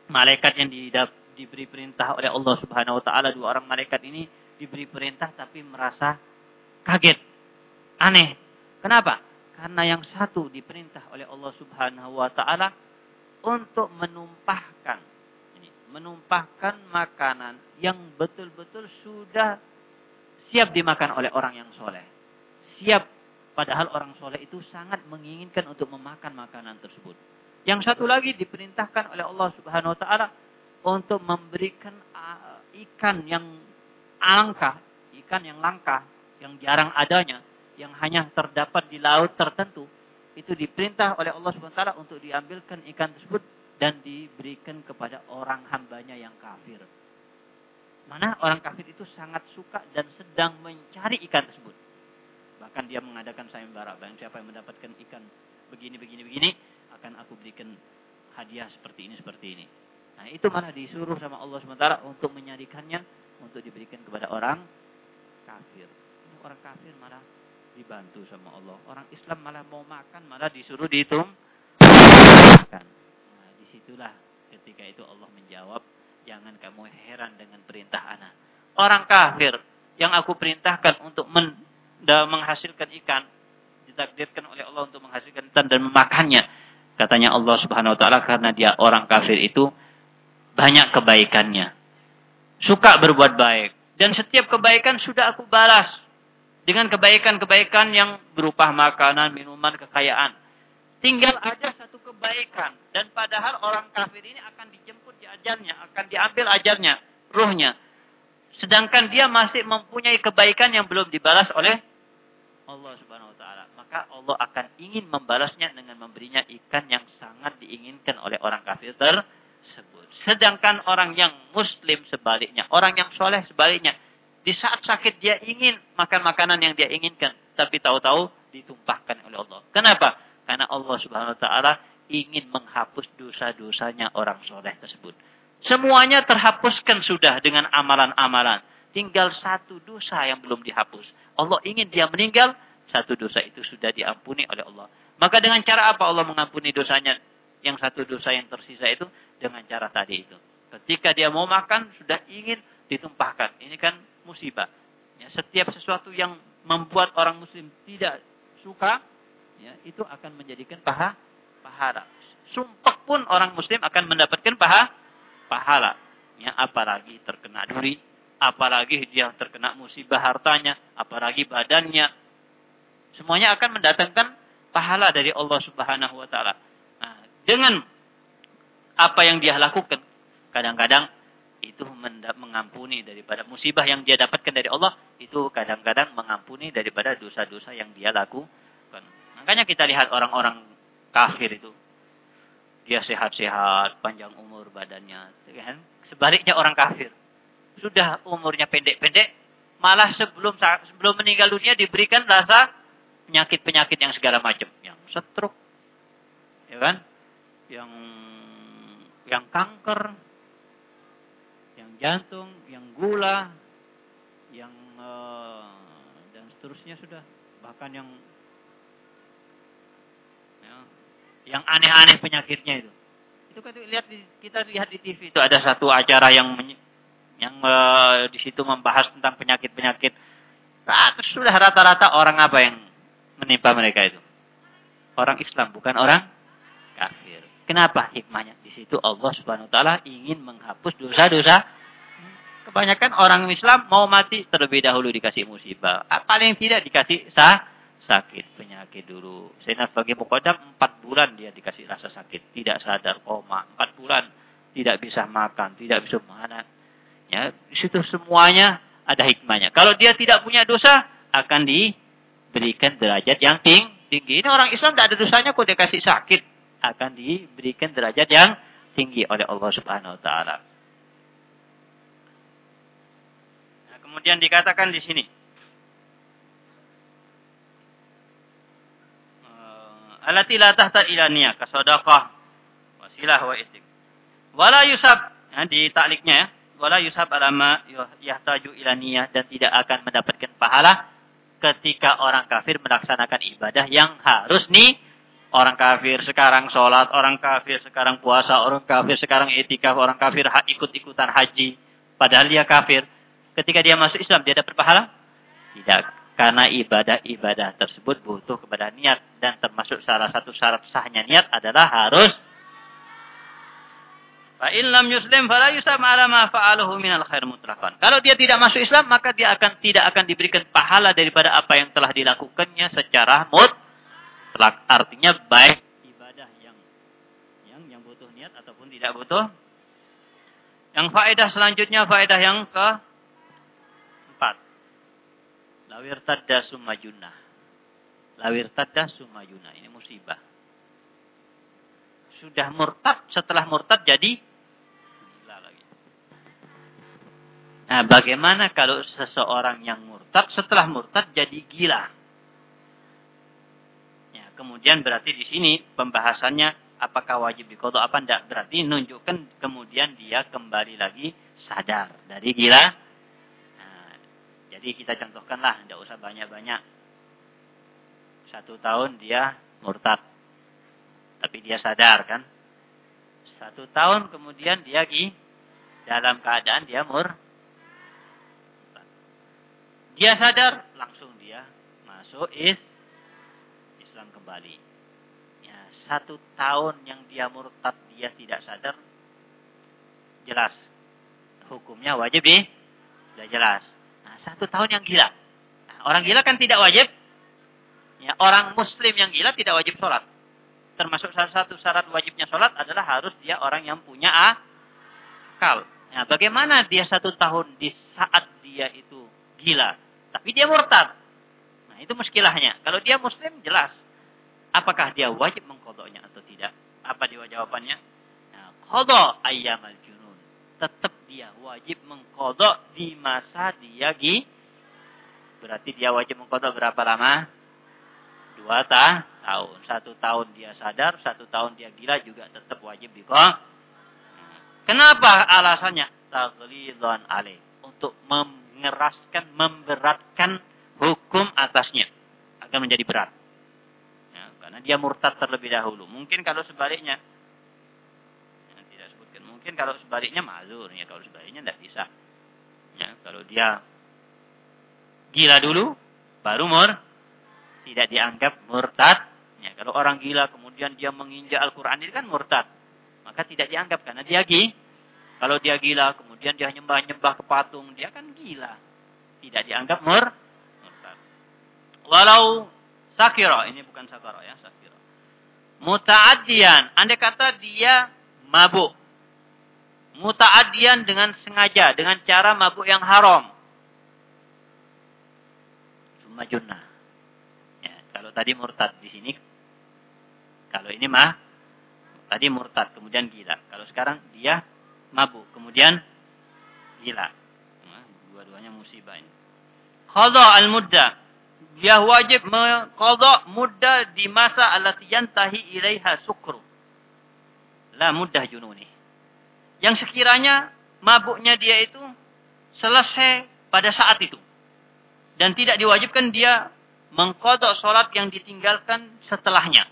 malaikat yang didap diberi perintah oleh Allah Subhanahu wa taala dua orang malaikat ini diberi perintah tapi merasa kaget. Aneh. Kenapa? Karena yang satu diperintah oleh Allah Subhanahu wa taala untuk menumpahkan ini, menumpahkan makanan yang betul-betul sudah siap dimakan oleh orang yang soleh. Siap padahal orang soleh itu sangat menginginkan untuk memakan makanan tersebut. Yang satu lagi diperintahkan oleh Allah Subhanahu wa taala untuk memberikan uh, ikan yang langka, ikan yang langka, yang jarang adanya yang hanya terdapat di laut tertentu itu diperintah oleh Allah taala untuk diambilkan ikan tersebut dan diberikan kepada orang hambanya yang kafir. Mana orang kafir itu sangat suka dan sedang mencari ikan tersebut. Bahkan dia mengadakan sayembara. Bang siapa yang mendapatkan ikan begini, begini, begini, akan aku berikan hadiah seperti ini, seperti ini. Nah itu mana disuruh sama Allah SWT untuk menyadikannya, untuk diberikan kepada orang kafir. Orang kafir malah dibantu sama Allah. Orang Islam malah mau makan, malah disuruh dihitung. Nah, di situlah ketika itu Allah menjawab, jangan kamu heran dengan perintah anak. Orang kafir yang aku perintahkan untuk men, menghasilkan ikan, ditakdirkan oleh Allah untuk menghasilkan ikan dan memakannya. Katanya Allah Subhanahu wa taala karena dia orang kafir itu banyak kebaikannya. Suka berbuat baik dan setiap kebaikan sudah aku balas dengan kebaikan-kebaikan yang berupa makanan, minuman, kekayaan. Tinggal ada satu kebaikan. Dan padahal orang kafir ini akan dijemput di ajarnya, akan diambil ajarnya, ruhnya. Sedangkan dia masih mempunyai kebaikan yang belum dibalas oleh Allah Subhanahu wa taala. Maka Allah akan ingin membalasnya dengan memberinya ikan yang sangat diinginkan oleh orang kafir tersebut. Sedangkan orang yang muslim sebaliknya, orang yang soleh sebaliknya, di saat sakit dia ingin makan makanan yang dia inginkan. Tapi tahu-tahu ditumpahkan oleh Allah. Kenapa? Karena Allah subhanahu wa ta'ala ingin menghapus dosa-dosanya orang soleh tersebut. Semuanya terhapuskan sudah dengan amalan-amalan. Tinggal satu dosa yang belum dihapus. Allah ingin dia meninggal, satu dosa itu sudah diampuni oleh Allah. Maka dengan cara apa Allah mengampuni dosanya? Yang satu dosa yang tersisa itu dengan cara tadi itu. Ketika dia mau makan, sudah ingin ditumpahkan. Ini kan musibah. Ya, setiap sesuatu yang membuat orang muslim tidak suka, ya, itu akan menjadikan paha, pahala. Sumpah pun orang muslim akan mendapatkan paha, pahala. Ya, apalagi terkena duri, apalagi dia terkena musibah hartanya, apalagi badannya. Semuanya akan mendatangkan pahala dari Allah Subhanahu wa taala. Nah, dengan apa yang dia lakukan, kadang-kadang itu mengampuni daripada musibah yang dia dapatkan dari Allah itu kadang-kadang mengampuni daripada dosa-dosa yang dia lakukan. Makanya kita lihat orang-orang kafir itu dia sehat-sehat, panjang umur badannya, kan? Sebaliknya orang kafir sudah umurnya pendek-pendek, malah sebelum sebelum meninggal dunia diberikan rasa penyakit-penyakit yang segala macam, yang stroke, ya kan? Yang yang kanker, jantung, yang gula, yang uh, dan seterusnya sudah bahkan yang ya, yang aneh-aneh penyakitnya itu. Itu kan lihat di, kita lihat di TV itu ada satu acara yang yang uh, di situ membahas tentang penyakit-penyakit. Nah, sudah rata-rata orang apa yang menimpa mereka itu? Orang Islam, bukan orang kafir. Kenapa hikmahnya? Di situ Allah Subhanahu wa taala ingin menghapus dosa-dosa Kebanyakan orang Islam mau mati terlebih dahulu dikasih musibah. Ah, paling tidak dikasih sah, sakit, penyakit dulu. Saya sebagai mukodam, empat bulan dia dikasih rasa sakit. Tidak sadar, koma. Empat bulan tidak bisa makan, tidak bisa mana. Ya, di situ semuanya ada hikmahnya. Kalau dia tidak punya dosa, akan diberikan derajat yang tinggi. Ini orang Islam tidak ada dosanya kok dikasih sakit. Akan diberikan derajat yang tinggi oleh Allah Subhanahu wa taala. Kemudian dikatakan di sini. Eh, Alati la tahta ilaniya kasodaqah wasilah wa istiq. Wala yusab ya, di takliknya ya. Wala yusab alama yahtaju ilaniyah dan tidak akan mendapatkan pahala ketika orang kafir melaksanakan ibadah yang harus nih orang kafir sekarang sholat, orang kafir sekarang puasa, orang kafir sekarang etikaf, orang kafir ikut-ikutan haji. Padahal dia kafir ketika dia masuk Islam dia dapat pahala? Tidak. Karena ibadah-ibadah tersebut butuh kepada niat. Dan termasuk salah satu syarat sahnya niat adalah harus Fa'in lam yuslim fala yusam ala khair. Kalau dia tidak masuk Islam, maka dia akan tidak akan diberikan pahala daripada apa yang telah dilakukannya secara mutlak. Artinya baik ibadah yang yang yang butuh niat ataupun tidak butuh. Yang faedah selanjutnya faedah yang ke empat. Lawir tadda sumajunah. Lawir tadda sumajunah. Ini musibah sudah murtad, setelah murtad jadi. Nah, bagaimana kalau seseorang yang murtad setelah murtad jadi gila? Kemudian berarti di sini pembahasannya apakah wajib dikodok apa tidak berarti menunjukkan kemudian dia kembali lagi sadar dari gila. Nah, jadi kita contohkanlah, tidak usah banyak-banyak. Satu tahun dia murtad tapi dia sadar kan. Satu tahun kemudian dia di dalam keadaan dia mur. Dia sadar, langsung dia masuk is Kembali. Ya, satu tahun yang dia murtad dia tidak sadar, jelas hukumnya wajib di, sudah jelas. Nah, satu tahun yang gila. Nah, orang gila kan tidak wajib. Ya, orang muslim yang gila tidak wajib sholat termasuk salah satu syarat wajibnya sholat adalah harus dia orang yang punya akal. Nah, bagaimana dia satu tahun di saat dia itu gila, tapi dia murtad. Nah, itu muskilahnya. Kalau dia muslim, jelas. Apakah dia wajib mengkodoknya atau tidak? Apa dia jawabannya? Nah, kodok ayam al-junun. Tetap dia wajib mengkodok di masa dia gila. Berarti dia wajib mengkodok berapa lama? Dua tahun tahun. Satu tahun dia sadar, satu tahun dia gila juga tetap wajib dikodok. Kenapa alasannya? Taglidhan alaih. Untuk mengeraskan, memberatkan hukum atasnya. Agar menjadi berat. Karena dia murtad terlebih dahulu. Mungkin kalau sebaliknya. Ya, tidak sebutkan. Mungkin kalau sebaliknya mazur. Ya, kalau sebaliknya tidak bisa. Ya, kalau dia gila dulu, baru mur, tidak dianggap murtad Ya, kalau orang gila kemudian dia menginjak Al-Quran ini kan murtad. Maka tidak dianggap karena dia gila. Kalau dia gila kemudian dia nyembah-nyembah ke patung, dia kan gila. Tidak dianggap mur murtad. Walau sakira, ini bukan sakara ya, sakira. Muta'addian, andai kata dia mabuk. Muta'addian dengan sengaja, dengan cara mabuk yang haram. Cuma. Ya, kalau tadi murtad di sini kalau ini mah tadi murtad kemudian gila. Kalau sekarang dia mabuk kemudian gila. Nah, dua-duanya musibah ini. Qadha al-mudda. Dia wajib mengqadha mudda di masa allati yantahi ilaiha sukru. La muddah jununi. Yang sekiranya mabuknya dia itu selesai pada saat itu. Dan tidak diwajibkan dia mengkodok sholat yang ditinggalkan setelahnya.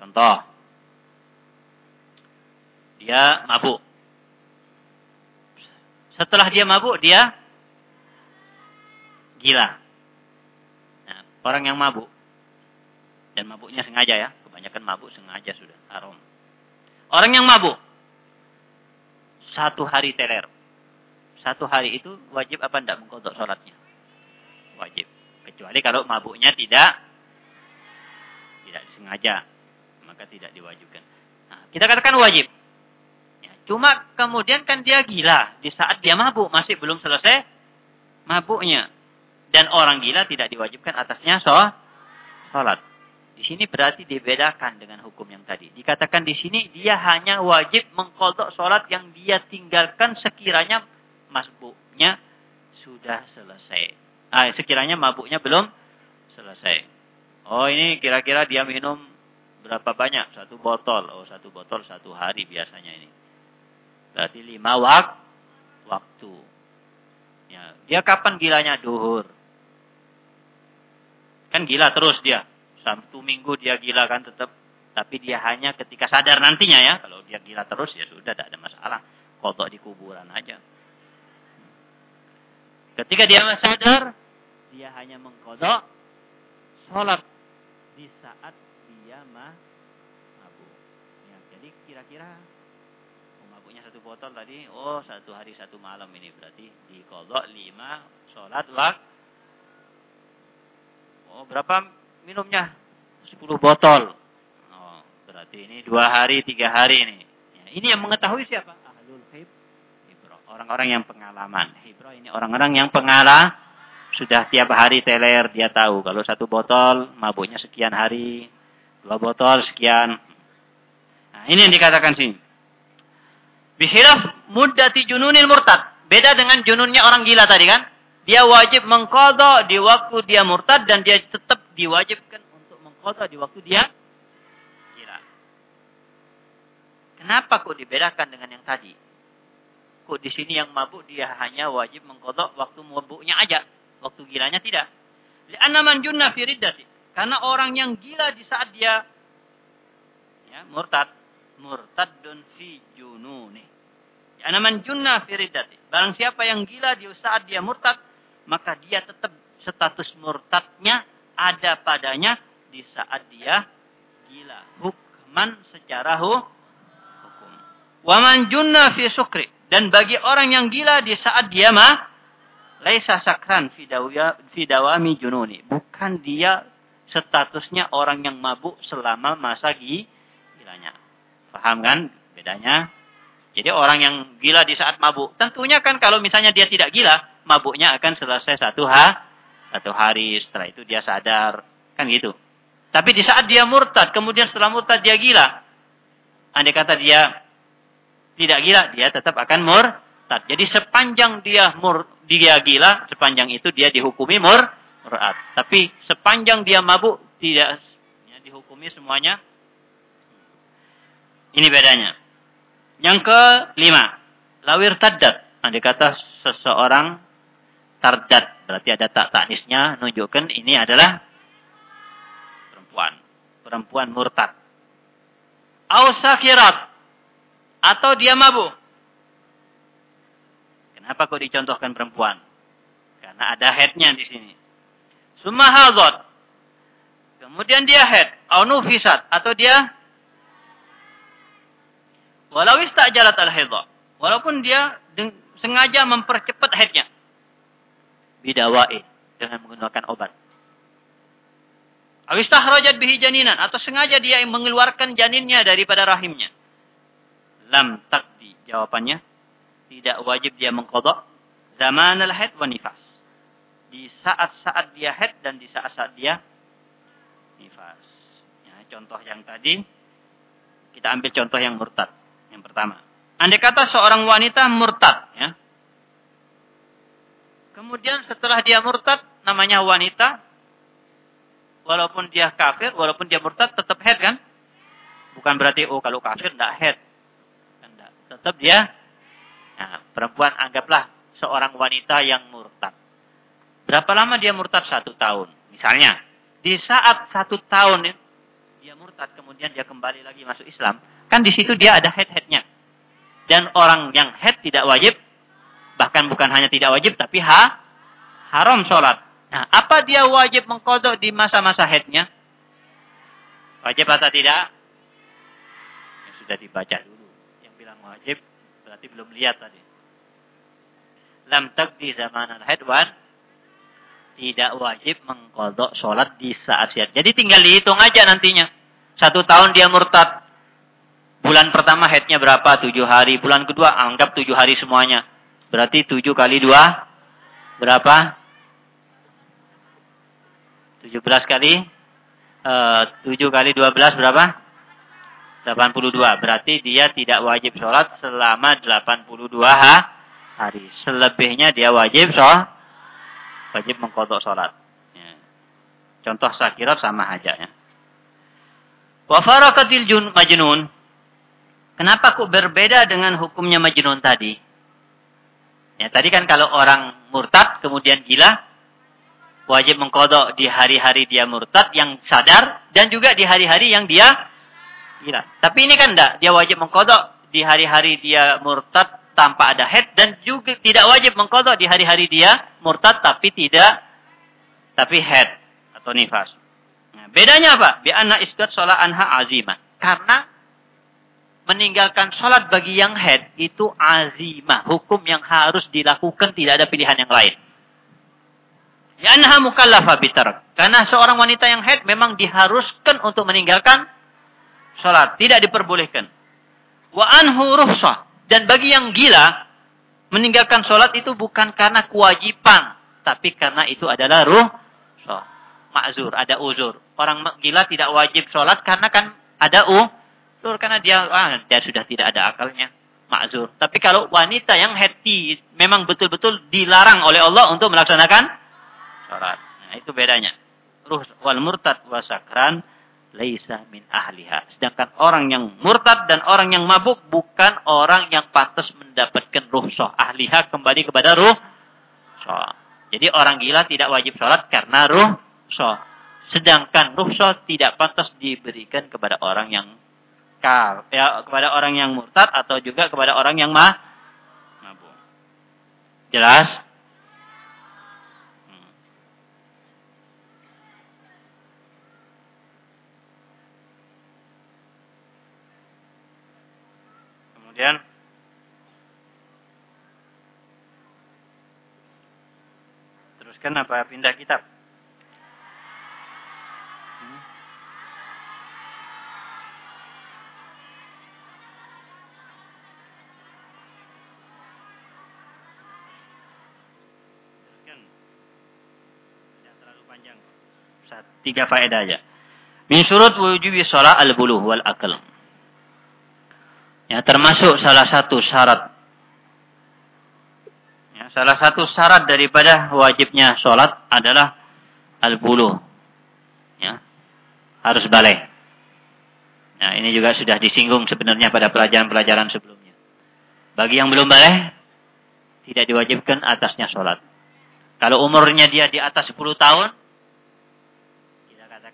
Contoh. Dia mabuk. Setelah dia mabuk, dia gila. Orang yang mabuk. Dan mabuknya sengaja ya. Kebanyakan mabuk sengaja sudah. Haram. Orang yang mabuk. Satu hari teler. Satu hari itu wajib apa tidak mengkodok sholatnya? Wajib. Kecuali kalau mabuknya tidak tidak sengaja maka tidak diwajibkan. Nah, kita katakan wajib. Ya, cuma kemudian kan dia gila di saat dia mabuk masih belum selesai mabuknya. Dan orang gila tidak diwajibkan atasnya sholat. Di sini berarti dibedakan dengan hukum yang tadi. Dikatakan di sini dia hanya wajib mengkodok sholat yang dia tinggalkan sekiranya mabuknya sudah selesai. Ah, sekiranya mabuknya belum selesai. Oh ini kira-kira dia minum Berapa banyak? Satu botol. Oh, satu botol satu hari biasanya ini. Berarti lima wak waktu. Ya, dia kapan gilanya? Duhur. Kan gila terus dia. Satu minggu dia gila kan tetap. Tapi dia hanya ketika sadar nantinya ya. Kalau dia gila terus ya sudah tidak ada masalah. Kotok di kuburan aja. Ketika dia sadar, dia hanya mengkodok sholat di saat dia mabuk. Ya, jadi kira-kira mabuknya satu botol tadi, oh satu hari satu malam ini berarti dikodok lima sholat waktu. Oh berapa minumnya? Sepuluh botol. Oh, berarti ini dua hari, tiga hari ini. Ya, ini yang mengetahui siapa? Ahlul Khib orang-orang yang pengalaman. Hibro ini orang-orang yang pengalah sudah tiap hari teler dia tahu kalau satu botol mabuknya sekian hari, dua botol sekian. Nah, ini yang dikatakan sini. Bihilaf muddati jununil murtad. Beda dengan jununnya orang gila tadi kan. Dia wajib mengkodok di waktu dia murtad dan dia tetap diwajibkan untuk mengkodok di waktu dia gila. Kenapa kok dibedakan dengan yang tadi? Kok di sini yang mabuk dia hanya wajib mengkodok waktu mabuknya aja. Waktu gilanya tidak. Lianna man junna. Karena orang yang gila di saat dia ya, murtad. Murtadun fi jununi. Lianna man junna. Barang siapa yang gila di saat dia murtad. Maka dia tetap status murtadnya ada padanya di saat dia gila. Hukman secara hukum. Waman junna fi sukri. Dan bagi orang yang gila di saat dia mah laisa sakran fidawami jununi. Bukan dia statusnya orang yang mabuk selama masa gilanya. Paham kan bedanya? Jadi orang yang gila di saat mabuk, tentunya kan kalau misalnya dia tidak gila, mabuknya akan selesai satu ha, satu hari. Setelah itu dia sadar, kan gitu. Tapi di saat dia murtad, kemudian setelah murtad dia gila. Andai kata dia tidak gila, dia tetap akan murtad. Jadi sepanjang dia mur dia gila, sepanjang itu dia dihukumi mur murtad. Tapi sepanjang dia mabuk tidak ya, dihukumi semuanya. Ini bedanya. Yang kelima, lawir tadat. Andai kata seseorang tardat, berarti ada tak taknisnya, nunjukkan ini adalah perempuan. Perempuan murtad. Ausakirat atau dia mabuk. Kenapa kok dicontohkan perempuan? Karena ada headnya di sini. Summa hazot. Kemudian dia head. Au fisat. Atau dia walau istajarat al -hidha. Walaupun dia sengaja mempercepat headnya. Bidawai. Dengan menggunakan obat. Awistahrajat bihi janinan. Atau sengaja dia mengeluarkan janinnya daripada rahimnya lam takdi. Jawabannya, tidak wajib dia mengkodok zaman al-haid wa nifas. Di saat-saat dia haid dan di saat-saat dia nifas. Ya, contoh yang tadi, kita ambil contoh yang murtad. Yang pertama. Andai kata seorang wanita murtad. Ya. Kemudian setelah dia murtad, namanya wanita. Walaupun dia kafir, walaupun dia murtad, tetap head kan? Bukan berarti, oh kalau kafir tidak head tetap dia nah, perempuan anggaplah seorang wanita yang murtad. Berapa lama dia murtad? Satu tahun. Misalnya, di saat satu tahun dia murtad, kemudian dia kembali lagi masuk Islam, kan di situ dia ada head-headnya. Dan orang yang head tidak wajib, bahkan bukan hanya tidak wajib, tapi ha, haram sholat. Nah, apa dia wajib mengkodok di masa-masa headnya? Wajib atau tidak? Ya, sudah dibaca dulu wajib berarti belum lihat tadi. Lam takdi zaman al-haidwan tidak wajib mengkodok sholat di saat siat. Jadi tinggal dihitung aja nantinya. Satu tahun dia murtad. Bulan pertama headnya berapa? Tujuh hari. Bulan kedua anggap tujuh hari semuanya. Berarti tujuh kali dua. Berapa? Tujuh belas kali. Eh, tujuh kali dua belas berapa? 82. Berarti dia tidak wajib sholat selama 82 hari. Selebihnya dia wajib sholat. Wajib mengkodok sholat. Ya. Contoh sakirat sama aja ya. Wa farakatil majnun. Kenapa kok berbeda dengan hukumnya majnun tadi? Ya, tadi kan kalau orang murtad kemudian gila, wajib mengkodok di hari-hari dia murtad yang sadar dan juga di hari-hari yang dia gila. Tapi ini kan enggak, dia wajib mengkodok di hari-hari dia murtad tanpa ada head dan juga tidak wajib mengkodok di hari-hari dia murtad tapi tidak tapi head atau nifas. Nah, bedanya apa? Bi anna isqat sholat anha azimah. Karena meninggalkan sholat bagi yang head itu azimah. Hukum yang harus dilakukan tidak ada pilihan yang lain. Karena seorang wanita yang head memang diharuskan untuk meninggalkan sholat. Tidak diperbolehkan. Wa anhu. Dan bagi yang gila, meninggalkan sholat itu bukan karena kewajiban. Tapi karena itu adalah ruh. So, Ma'zur, ada uzur. Orang gila tidak wajib sholat karena kan ada uzur. Karena dia, ah, dia sudah tidak ada akalnya. Ma'zur. Tapi kalau wanita yang happy, memang betul-betul dilarang oleh Allah untuk melaksanakan sholat. Nah, itu bedanya. Ruh wal murtad wasakran laisa min ahliha. Sedangkan orang yang murtad dan orang yang mabuk bukan orang yang pantas mendapatkan ruh soh. Ahliha kembali kepada ruh soh. Jadi orang gila tidak wajib sholat karena ruh soh. Sedangkan ruh soh tidak pantas diberikan kepada orang yang kal, ya kepada orang yang murtad atau juga kepada orang yang mah mabuk. Jelas? Kemudian teruskan apa pindah kitab? Tiga faedah aja. Min surut wujubi sholat al-buluh wal akal. Ya, termasuk salah satu syarat. Ya, salah satu syarat daripada wajibnya sholat adalah al-buluh. Ya, harus balik. Nah, ini juga sudah disinggung sebenarnya pada pelajaran-pelajaran sebelumnya. Bagi yang belum balik, tidak diwajibkan atasnya sholat. Kalau umurnya dia di atas 10 tahun,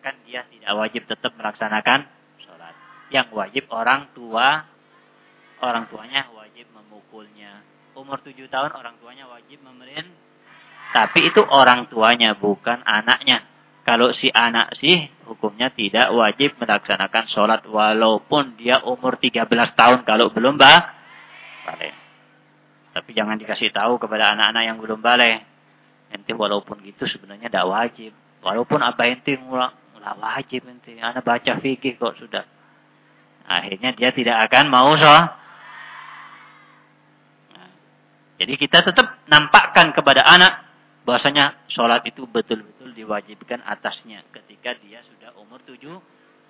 kita katakan dia tidak wajib tetap melaksanakan sholat. Yang wajib orang tua orang tuanya wajib memukulnya. Umur tujuh tahun orang tuanya wajib memerin. Tapi itu orang tuanya bukan anaknya. Kalau si anak sih hukumnya tidak wajib melaksanakan sholat walaupun dia umur 13 tahun kalau belum bah, balik. Tapi jangan dikasih tahu kepada anak-anak yang belum balik. Ente walaupun gitu sebenarnya tidak wajib. Walaupun apa ente nggak wajib ente. Anak baca fikih kok sudah. Akhirnya dia tidak akan mau sholat jadi kita tetap nampakkan kepada anak bahwasanya sholat itu betul-betul diwajibkan atasnya ketika dia sudah umur tujuh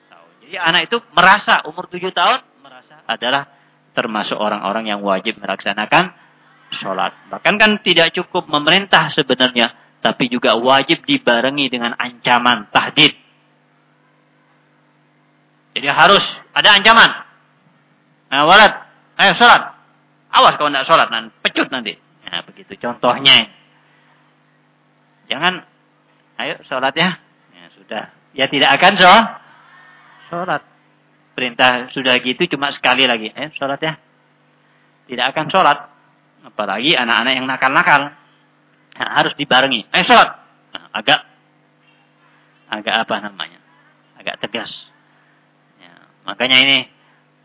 tahun. Jadi anak itu merasa umur tujuh tahun merasa adalah termasuk orang-orang yang wajib melaksanakan sholat. Bahkan kan tidak cukup memerintah sebenarnya, tapi juga wajib dibarengi dengan ancaman tahdid. Jadi harus ada ancaman. Nah, walad, ayo sholat. Awas kalau tidak sholat, nanti pecut nanti. Nah, begitu contohnya. Jangan, ayo sholat ya. Ya sudah. Ya tidak akan sholat. Sholat. Perintah sudah gitu cuma sekali lagi. Eh, sholat ya. Tidak akan sholat. Apalagi anak-anak yang nakal-nakal. Nah, harus dibarengi. Eh, sholat. Nah, agak, agak apa namanya? Agak tegas. Ya, makanya ini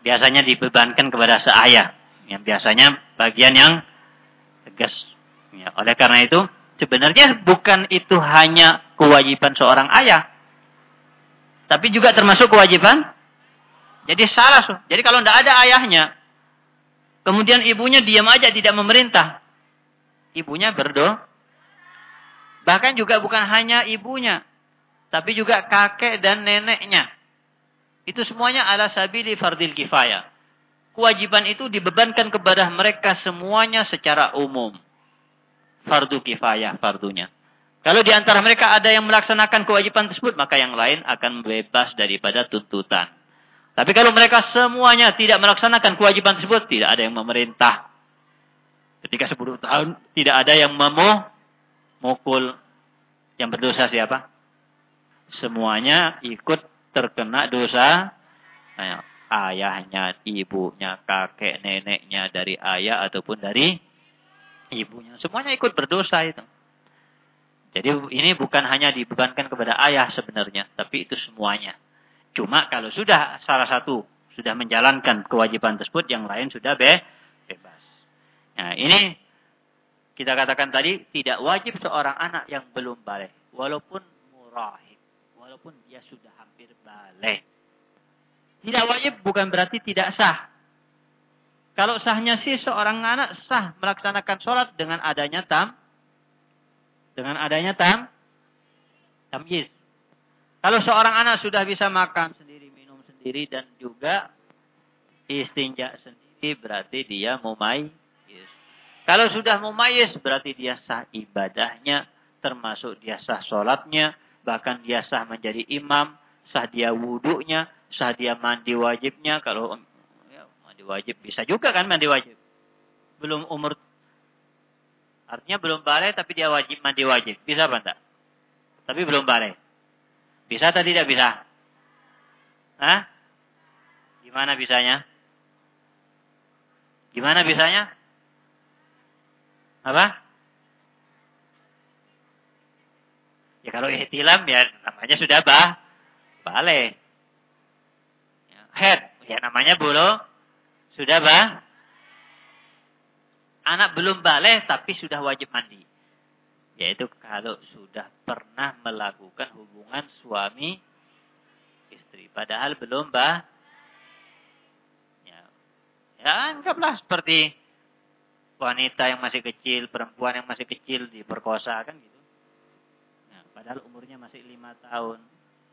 biasanya dibebankan kepada seayah yang biasanya bagian yang tegas. Ya, oleh karena itu, sebenarnya bukan itu hanya kewajiban seorang ayah. Tapi juga termasuk kewajiban. Jadi salah. Jadi kalau tidak ada ayahnya, kemudian ibunya diam aja tidak memerintah. Ibunya berdoa. Bahkan juga bukan hanya ibunya, tapi juga kakek dan neneknya. Itu semuanya ala sabili fardil kifayah kewajiban itu dibebankan kepada mereka semuanya secara umum. Fardu kifayah fardunya. Kalau di antara mereka ada yang melaksanakan kewajiban tersebut, maka yang lain akan bebas daripada tuntutan. Tapi kalau mereka semuanya tidak melaksanakan kewajiban tersebut, tidak ada yang memerintah. Ketika 10 tahun, tidak ada yang memukul. Yang berdosa siapa? Semuanya ikut terkena dosa ayahnya, ibunya, kakek, neneknya, dari ayah ataupun dari ibunya. Semuanya ikut berdosa itu. Jadi ini bukan hanya dibebankan kepada ayah sebenarnya, tapi itu semuanya. Cuma kalau sudah salah satu sudah menjalankan kewajiban tersebut, yang lain sudah be bebas. Nah ini kita katakan tadi tidak wajib seorang anak yang belum balik, walaupun murahib, walaupun dia sudah balik. Tidak wajib bukan berarti tidak sah. Kalau sahnya sih seorang anak sah melaksanakan sholat dengan adanya tam, dengan adanya tam, tamyiz. Kalau seorang anak sudah bisa makan sendiri, minum sendiri, dan juga istinja sendiri, berarti dia mumayyiz. Kalau sudah mumayyiz, berarti dia sah ibadahnya, termasuk dia sah sholatnya, bahkan dia sah menjadi imam, sah dia wudhunya, sah dia mandi wajibnya. Kalau wajib. Bisa juga kan mandi wajib. Belum umur. Artinya belum balik tapi dia wajib mandi wajib. Bisa apa enggak? Tapi belum balik. Bisa atau tidak bisa? Hah? Gimana bisanya? Gimana bisanya? Apa? Ya kalau ihtilam ya namanya sudah bah, Ya, head, ya namanya bulu sudah bah? Anak belum balik tapi sudah wajib mandi. Yaitu kalau sudah pernah melakukan hubungan suami istri. Padahal belum bah. Ya, ya anggaplah seperti wanita yang masih kecil, perempuan yang masih kecil diperkosa kan gitu. Nah, padahal umurnya masih lima tahun.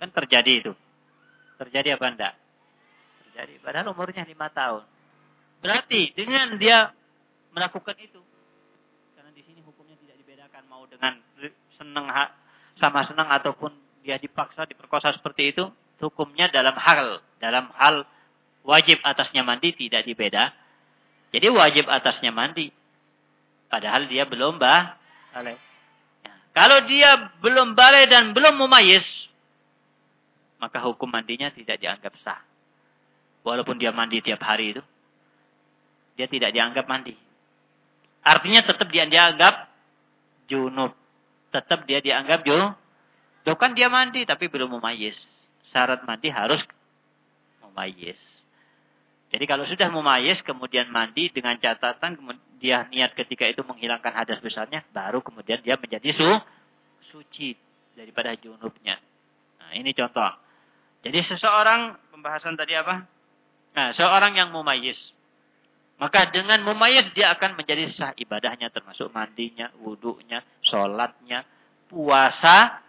Kan terjadi itu. Terjadi apa enggak? Terjadi. Padahal umurnya lima tahun. Berarti dengan dia melakukan itu, karena di sini hukumnya tidak dibedakan mau dengan senang sama senang ataupun dia dipaksa diperkosa seperti itu, hukumnya dalam hal dalam hal wajib atasnya mandi tidak dibeda. Jadi wajib atasnya mandi. Padahal dia belum bah. Ya. Kalau dia belum balik dan belum mumayis, maka hukum mandinya tidak dianggap sah. Walaupun dia mandi tiap hari itu dia tidak dianggap mandi. Artinya tetap dia dianggap junub. Tetap dia dianggap junub. Tuh kan dia mandi tapi belum mumayyiz. Syarat mandi harus mumayyiz. Jadi kalau sudah mumayyiz kemudian mandi dengan catatan dia niat ketika itu menghilangkan hadas besarnya baru kemudian dia menjadi su suci daripada junubnya. Nah, ini contoh. Jadi seseorang pembahasan tadi apa? Nah, seorang yang mumayyiz maka dengan memayas dia akan menjadi sah ibadahnya termasuk mandinya, wudhunya, sholatnya, puasa.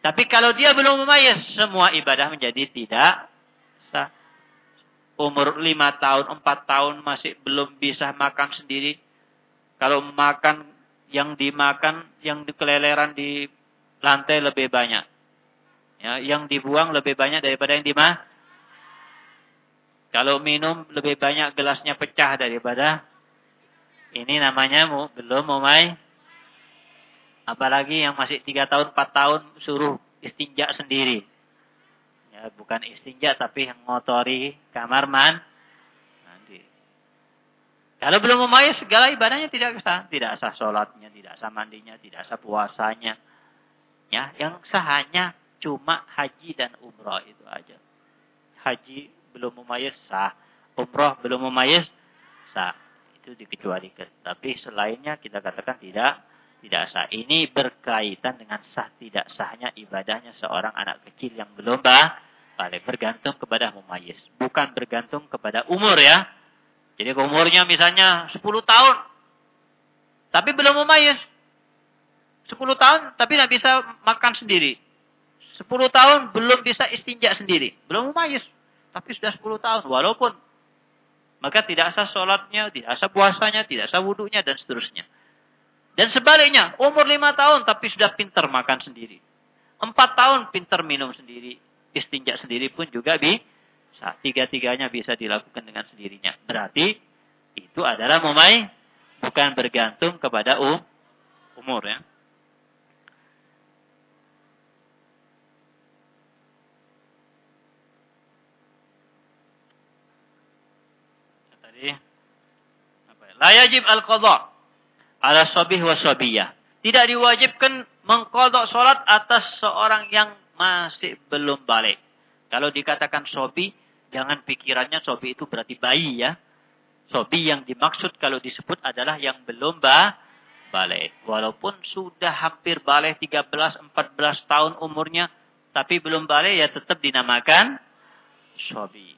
Tapi kalau dia belum memayas, semua ibadah menjadi tidak sah. Umur lima tahun, empat tahun masih belum bisa makan sendiri. Kalau makan, yang dimakan, yang dikeleleran di lantai lebih banyak. Ya, yang dibuang lebih banyak daripada yang dimakan kalau minum lebih banyak gelasnya pecah daripada ini namanya mu, belum mulai. Apalagi yang masih tiga tahun, empat tahun suruh istinja sendiri. Ya, bukan istinja tapi yang ngotori kamar man. Nanti. Kalau belum memulai segala ibadahnya tidak sah. Tidak sah sholatnya, tidak sah mandinya, tidak sah puasanya. Ya, yang sah hanya cuma haji dan umrah itu aja. Haji belum memayis sah. Umroh belum memayis sah. Itu dikecualikan. Tapi selainnya kita katakan tidak tidak sah. Ini berkaitan dengan sah tidak sahnya ibadahnya seorang anak kecil yang belum balik bergantung kepada memayis. Bukan bergantung kepada umur ya. Jadi umurnya misalnya 10 tahun. Tapi belum memayis. 10 tahun tapi tidak bisa makan sendiri. 10 tahun belum bisa istinja sendiri. Belum memayis. Tapi sudah 10 tahun. Walaupun. Maka tidak sah sholatnya, tidak sah puasanya, tidak sah wudhunya, dan seterusnya. Dan sebaliknya, umur 5 tahun tapi sudah pintar makan sendiri. 4 tahun pintar minum sendiri. Istinja sendiri pun juga bisa. Tiga-tiganya bisa dilakukan dengan sendirinya. Berarti itu adalah memai bukan bergantung kepada um, umur ya. La yajib al-qadha ala sobih wa sobiyah. Tidak diwajibkan mengkodok sholat atas seorang yang masih belum balik. Kalau dikatakan sobi, jangan pikirannya sobi itu berarti bayi ya. Sobi yang dimaksud kalau disebut adalah yang belum bah, balik. Walaupun sudah hampir balik 13-14 tahun umurnya, tapi belum balik ya tetap dinamakan sobi.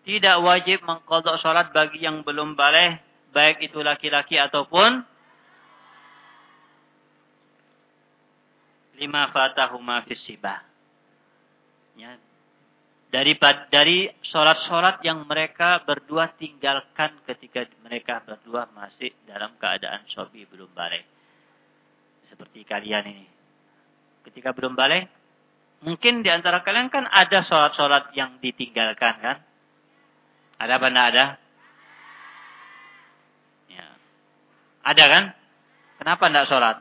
Tidak wajib mengkodok sholat bagi yang belum balik, baik itu laki-laki ataupun lima fatahuma fisibah. Ya. Dari dari sholat-sholat yang mereka berdua tinggalkan ketika mereka berdua masih dalam keadaan sobi belum balik. Seperti kalian ini. Ketika belum balik, mungkin di antara kalian kan ada sholat-sholat yang ditinggalkan kan? Ada apa enggak ada? Ya. Ada kan? Kenapa enggak sholat?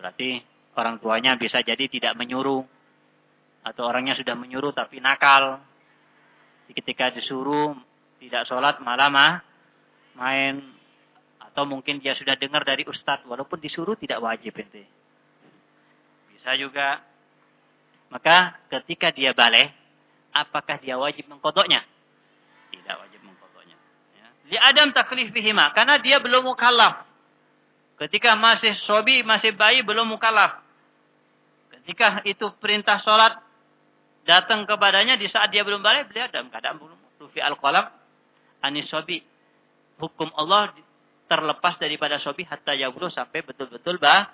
Berarti orang tuanya bisa jadi tidak menyuruh. Atau orangnya sudah menyuruh tapi nakal. Ketika disuruh tidak sholat malah mah main. Atau mungkin dia sudah dengar dari ustadz. Walaupun disuruh tidak wajib itu. Bisa juga. Maka ketika dia balik. Apakah dia wajib mengkodoknya? Tidak wajib mengkodoknya. Ya. Adam taklif bihima. Karena dia belum mukallaf. Ketika masih sobi, masih bayi, belum mukalaf. Ketika itu perintah sholat datang kepadanya di saat dia belum balik, beliau dalam keadaan belum. Rufi al-qalam anis sobi. Hukum Allah terlepas daripada sobi hatta yabulu sampai betul-betul bah,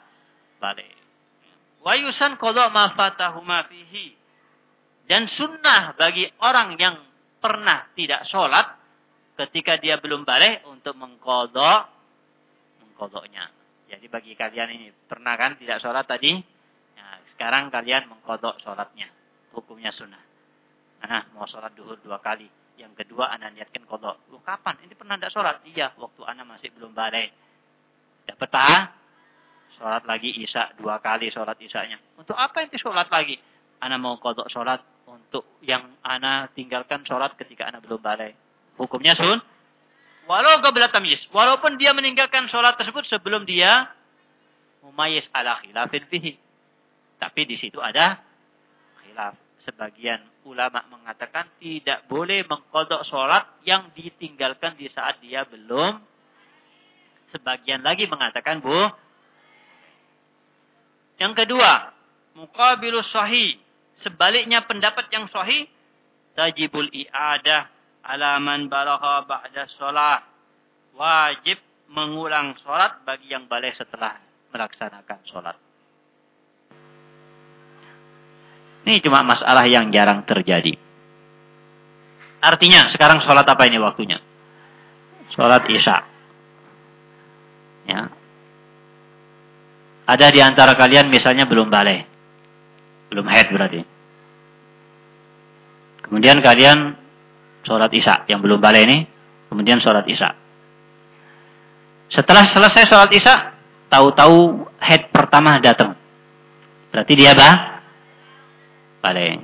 balik. Wa yusan kodok ma fihi. Dan sunnah bagi orang yang pernah tidak sholat ketika dia belum balik untuk mengkodok mengkodoknya. Jadi bagi kalian ini pernah kan tidak sholat tadi? Nah, sekarang kalian mengkodok sholatnya. Hukumnya sunnah. Nah, mau sholat duhur dua kali. Yang kedua, anda niatkan kodok. Lu kapan? Ini pernah tidak sholat? Iya, waktu anda masih belum balik. Dapat tak? Sholat lagi isya dua kali sholat isyanya. Untuk apa itu sholat lagi? Anda mau kodok sholat untuk yang anda tinggalkan sholat ketika anda belum balik. Hukumnya sun Walau qabla tamyiz. Walaupun dia meninggalkan sholat tersebut sebelum dia mumayyiz ala khilafin fihi. Tapi di situ ada khilaf. Sebagian ulama mengatakan tidak boleh mengkodok sholat yang ditinggalkan di saat dia belum. Sebagian lagi mengatakan bu. Yang kedua, muqabilus sahih. Sebaliknya pendapat yang sahih, tajibul i'adah alaman balagha ba'da sholat. Wajib mengulang sholat bagi yang balik setelah melaksanakan sholat. Ini cuma masalah yang jarang terjadi. Artinya sekarang sholat apa ini waktunya? Sholat isya. Ya. Ada di antara kalian misalnya belum balik. Belum head berarti. Kemudian kalian sholat isya yang belum balik ini, kemudian sholat isya. Setelah selesai sholat isya, tahu-tahu head pertama datang. Berarti dia bah? Balik.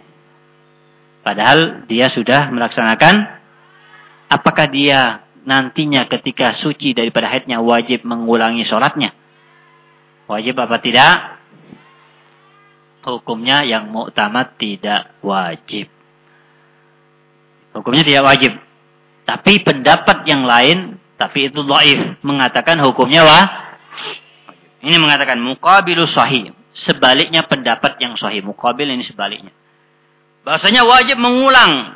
Padahal dia sudah melaksanakan, apakah dia nantinya ketika suci daripada haidnya wajib mengulangi sholatnya? Wajib apa tidak? Hukumnya yang muktamad tidak wajib. Hukumnya tidak wajib. Tapi pendapat yang lain, tapi itu dhaif, mengatakan hukumnya wah. Ini mengatakan muqabilu sahih. Sebaliknya pendapat yang sahih. Muqabil ini sebaliknya. Bahasanya wajib mengulang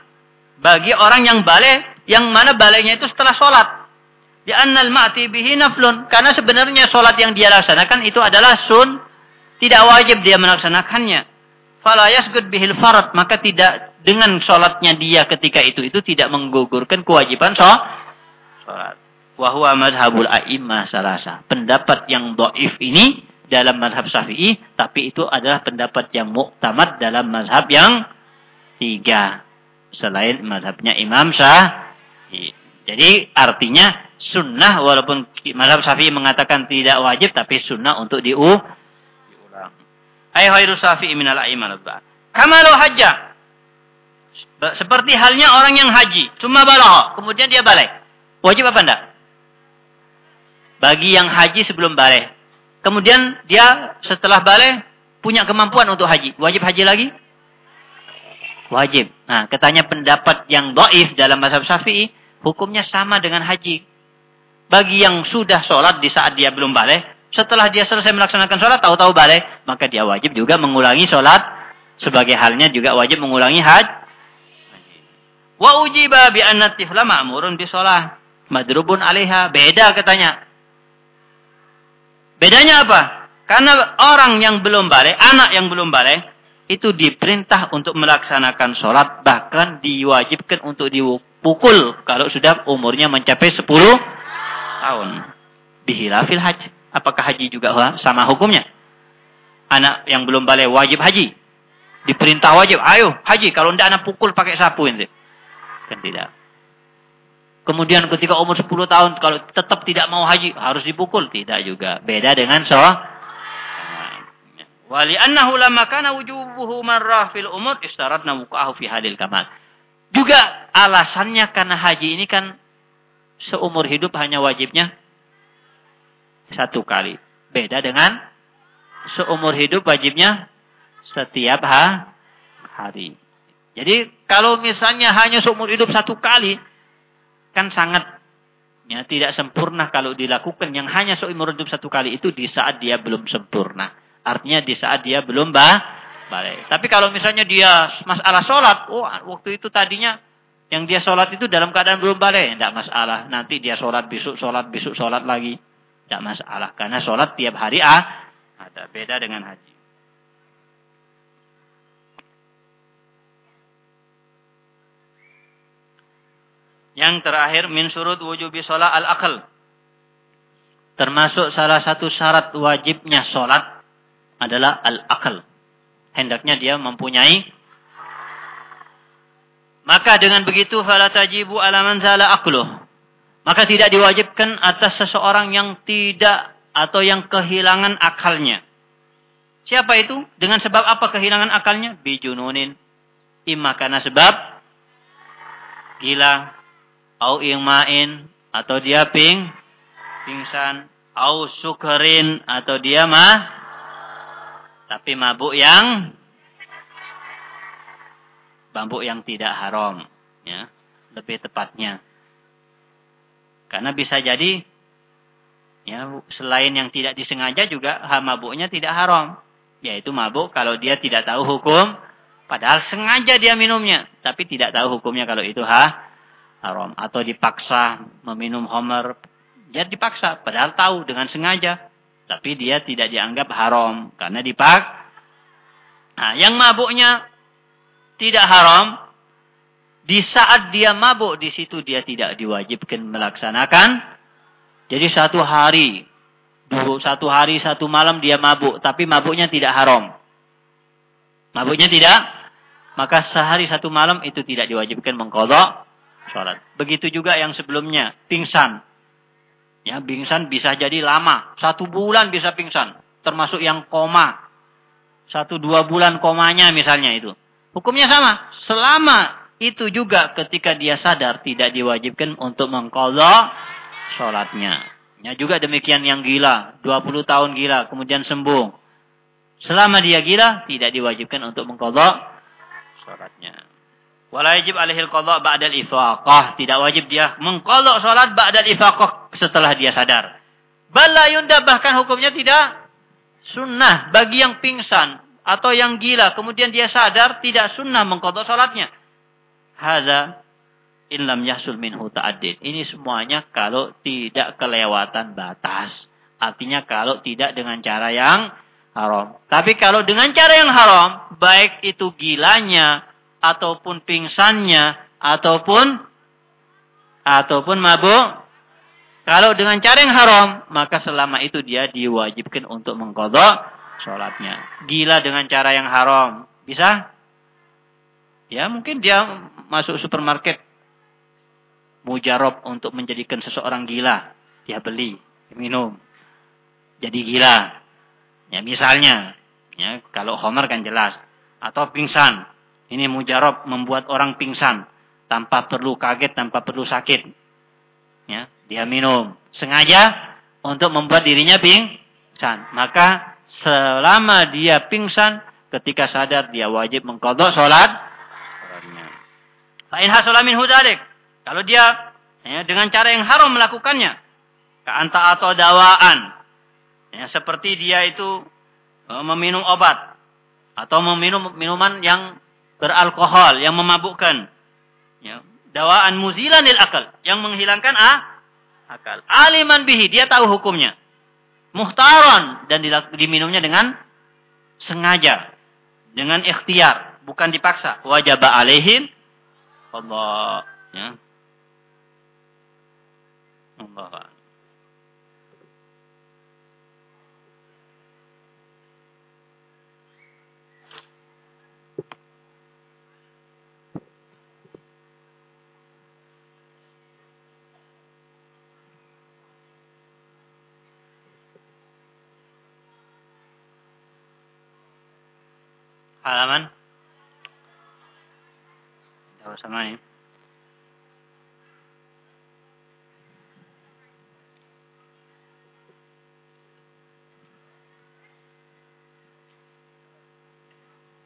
bagi orang yang balik, yang mana baliknya itu setelah sholat. Di annal ma'ti bihi naflun. Karena sebenarnya sholat yang dia laksanakan itu adalah sun. Tidak wajib dia melaksanakannya. Fala yasgud bihil farad. Maka tidak dengan sholatnya dia ketika itu itu tidak menggugurkan kewajiban sholat. Wahwa madhabul a'immah salasa. Pendapat yang do'if ini dalam madhab syafi'i. Tapi itu adalah pendapat yang muktamad dalam madhab yang tiga. Selain madhabnya imam syafi'i. Jadi artinya sunnah walaupun madhab syafi'i mengatakan tidak wajib. Tapi sunnah untuk diulang. Hai khairu syafi'i minal a'immah. Kamalu hajjah Seperti halnya orang yang haji. Cuma balagh. Kemudian dia balik. Wajib apa enggak? Bagi yang haji sebelum balik. Kemudian dia setelah balik punya kemampuan untuk haji. Wajib haji lagi? Wajib. Nah, katanya pendapat yang doif dalam bahasa syafi'i, hukumnya sama dengan haji. Bagi yang sudah sholat di saat dia belum balik, setelah dia selesai melaksanakan sholat, tahu-tahu balik, maka dia wajib juga mengulangi sholat. Sebagai halnya juga wajib mengulangi haji. Wa ujiba bi anna tifla ma'murun bi sholah. Madrubun alaiha. Beda katanya. Bedanya apa? Karena orang yang belum balik, anak yang belum balik, itu diperintah untuk melaksanakan sholat. Bahkan diwajibkan untuk dipukul. Kalau sudah umurnya mencapai 10 tahun. Bihilafil haji. Apakah haji juga sama hukumnya? Anak yang belum balik wajib haji. Diperintah wajib. Ayo haji. Kalau tidak anak pukul pakai sapu. Ini. Kan tidak. Kemudian ketika umur 10 tahun. Kalau tetap tidak mau haji. Harus dipukul. Tidak juga. Beda dengan so. Wali annahu lama kana wujubuhu marrah fil umur istaratna wuqa'ahu fi hadil kamal. Juga alasannya karena haji ini kan seumur hidup hanya wajibnya satu kali. Beda dengan seumur hidup wajibnya setiap ha hari. Jadi kalau misalnya hanya seumur hidup satu kali, kan sangat ya, tidak sempurna kalau dilakukan yang hanya seumur hidup satu kali itu di saat dia belum sempurna. Artinya di saat dia belum bah, balik. Tapi kalau misalnya dia masalah sholat, oh waktu itu tadinya yang dia sholat itu dalam keadaan belum balik, tidak masalah. Nanti dia sholat besok, sholat besok, sholat lagi. Tidak masalah. Karena sholat tiap hari ah, ada. Beda dengan haji. Yang terakhir, min surut wujubi sholat al-akal. Termasuk salah satu syarat wajibnya sholat adalah al-akal. Hendaknya dia mempunyai maka dengan begitu fala tajibu ala man zala aqluh. Maka tidak diwajibkan atas seseorang yang tidak atau yang kehilangan akalnya. Siapa itu? Dengan sebab apa kehilangan akalnya? Bijununin. Imma karena sebab gila. Au ingmain. Atau dia ping. Pingsan. Au sukerin. Atau dia mah. Tapi mabuk yang. Mabuk yang tidak haram. Ya. Lebih tepatnya. Karena bisa jadi ya selain yang tidak disengaja juga mabuknya tidak haram. Yaitu mabuk kalau dia tidak tahu hukum. Padahal sengaja dia minumnya. Tapi tidak tahu hukumnya kalau itu ha, haram. Atau dipaksa meminum homer. Dia dipaksa. Padahal tahu dengan sengaja. Tapi dia tidak dianggap haram. Karena dipak. Nah, yang mabuknya tidak haram. Di saat dia mabuk, di situ dia tidak diwajibkan melaksanakan. Jadi satu hari, satu hari, satu malam dia mabuk. Tapi mabuknya tidak haram. Mabuknya tidak. Maka sehari satu malam itu tidak diwajibkan mengkodok sholat. Begitu juga yang sebelumnya, pingsan. Ya, pingsan bisa jadi lama. Satu bulan bisa pingsan. Termasuk yang koma. Satu dua bulan komanya misalnya itu. Hukumnya sama. Selama itu juga ketika dia sadar tidak diwajibkan untuk mengkodok sholatnya. Ya juga demikian yang gila, 20 tahun gila, kemudian sembuh. Selama dia gila, tidak diwajibkan untuk mengkodok sholatnya. Walajib alaihil kodok ba'dal ifaqah. Tidak wajib dia mengkodok sholat ba'dal ifaqah setelah dia sadar. Balayunda bahkan hukumnya tidak sunnah bagi yang pingsan atau yang gila. Kemudian dia sadar tidak sunnah mengkodok sholatnya. Hada in lam yahsul minhu ta'addid. Ini semuanya kalau tidak kelewatan batas. Artinya kalau tidak dengan cara yang haram. Tapi kalau dengan cara yang haram, baik itu gilanya ataupun pingsannya ataupun ataupun mabuk, kalau dengan cara yang haram, maka selama itu dia diwajibkan untuk mengkodok sholatnya. Gila dengan cara yang haram. Bisa? Ya mungkin dia masuk supermarket mujarab untuk menjadikan seseorang gila. Dia beli, minum. Jadi gila. Ya misalnya, ya kalau Homer kan jelas. Atau pingsan. Ini mujarab membuat orang pingsan tanpa perlu kaget, tanpa perlu sakit. Ya, dia minum sengaja untuk membuat dirinya pingsan. Maka selama dia pingsan, ketika sadar dia wajib mengkodok sholat. Fa'in hasolamin hudalik. Kalau dia ya, dengan cara yang haram melakukannya. Keanta atau dawaan. Ya, seperti dia itu uh, meminum obat. Atau meminum minuman yang beralkohol, yang memabukkan. Ya, dawaan muzilanil akal. Yang menghilangkan ah, akal. Aliman bihi, dia tahu hukumnya. Muhtaron. Dan diminumnya dengan sengaja. Dengan ikhtiar. Bukan dipaksa. Wajaba alaihim. Allah. Ya. Allah. halaman Tidak sama ini.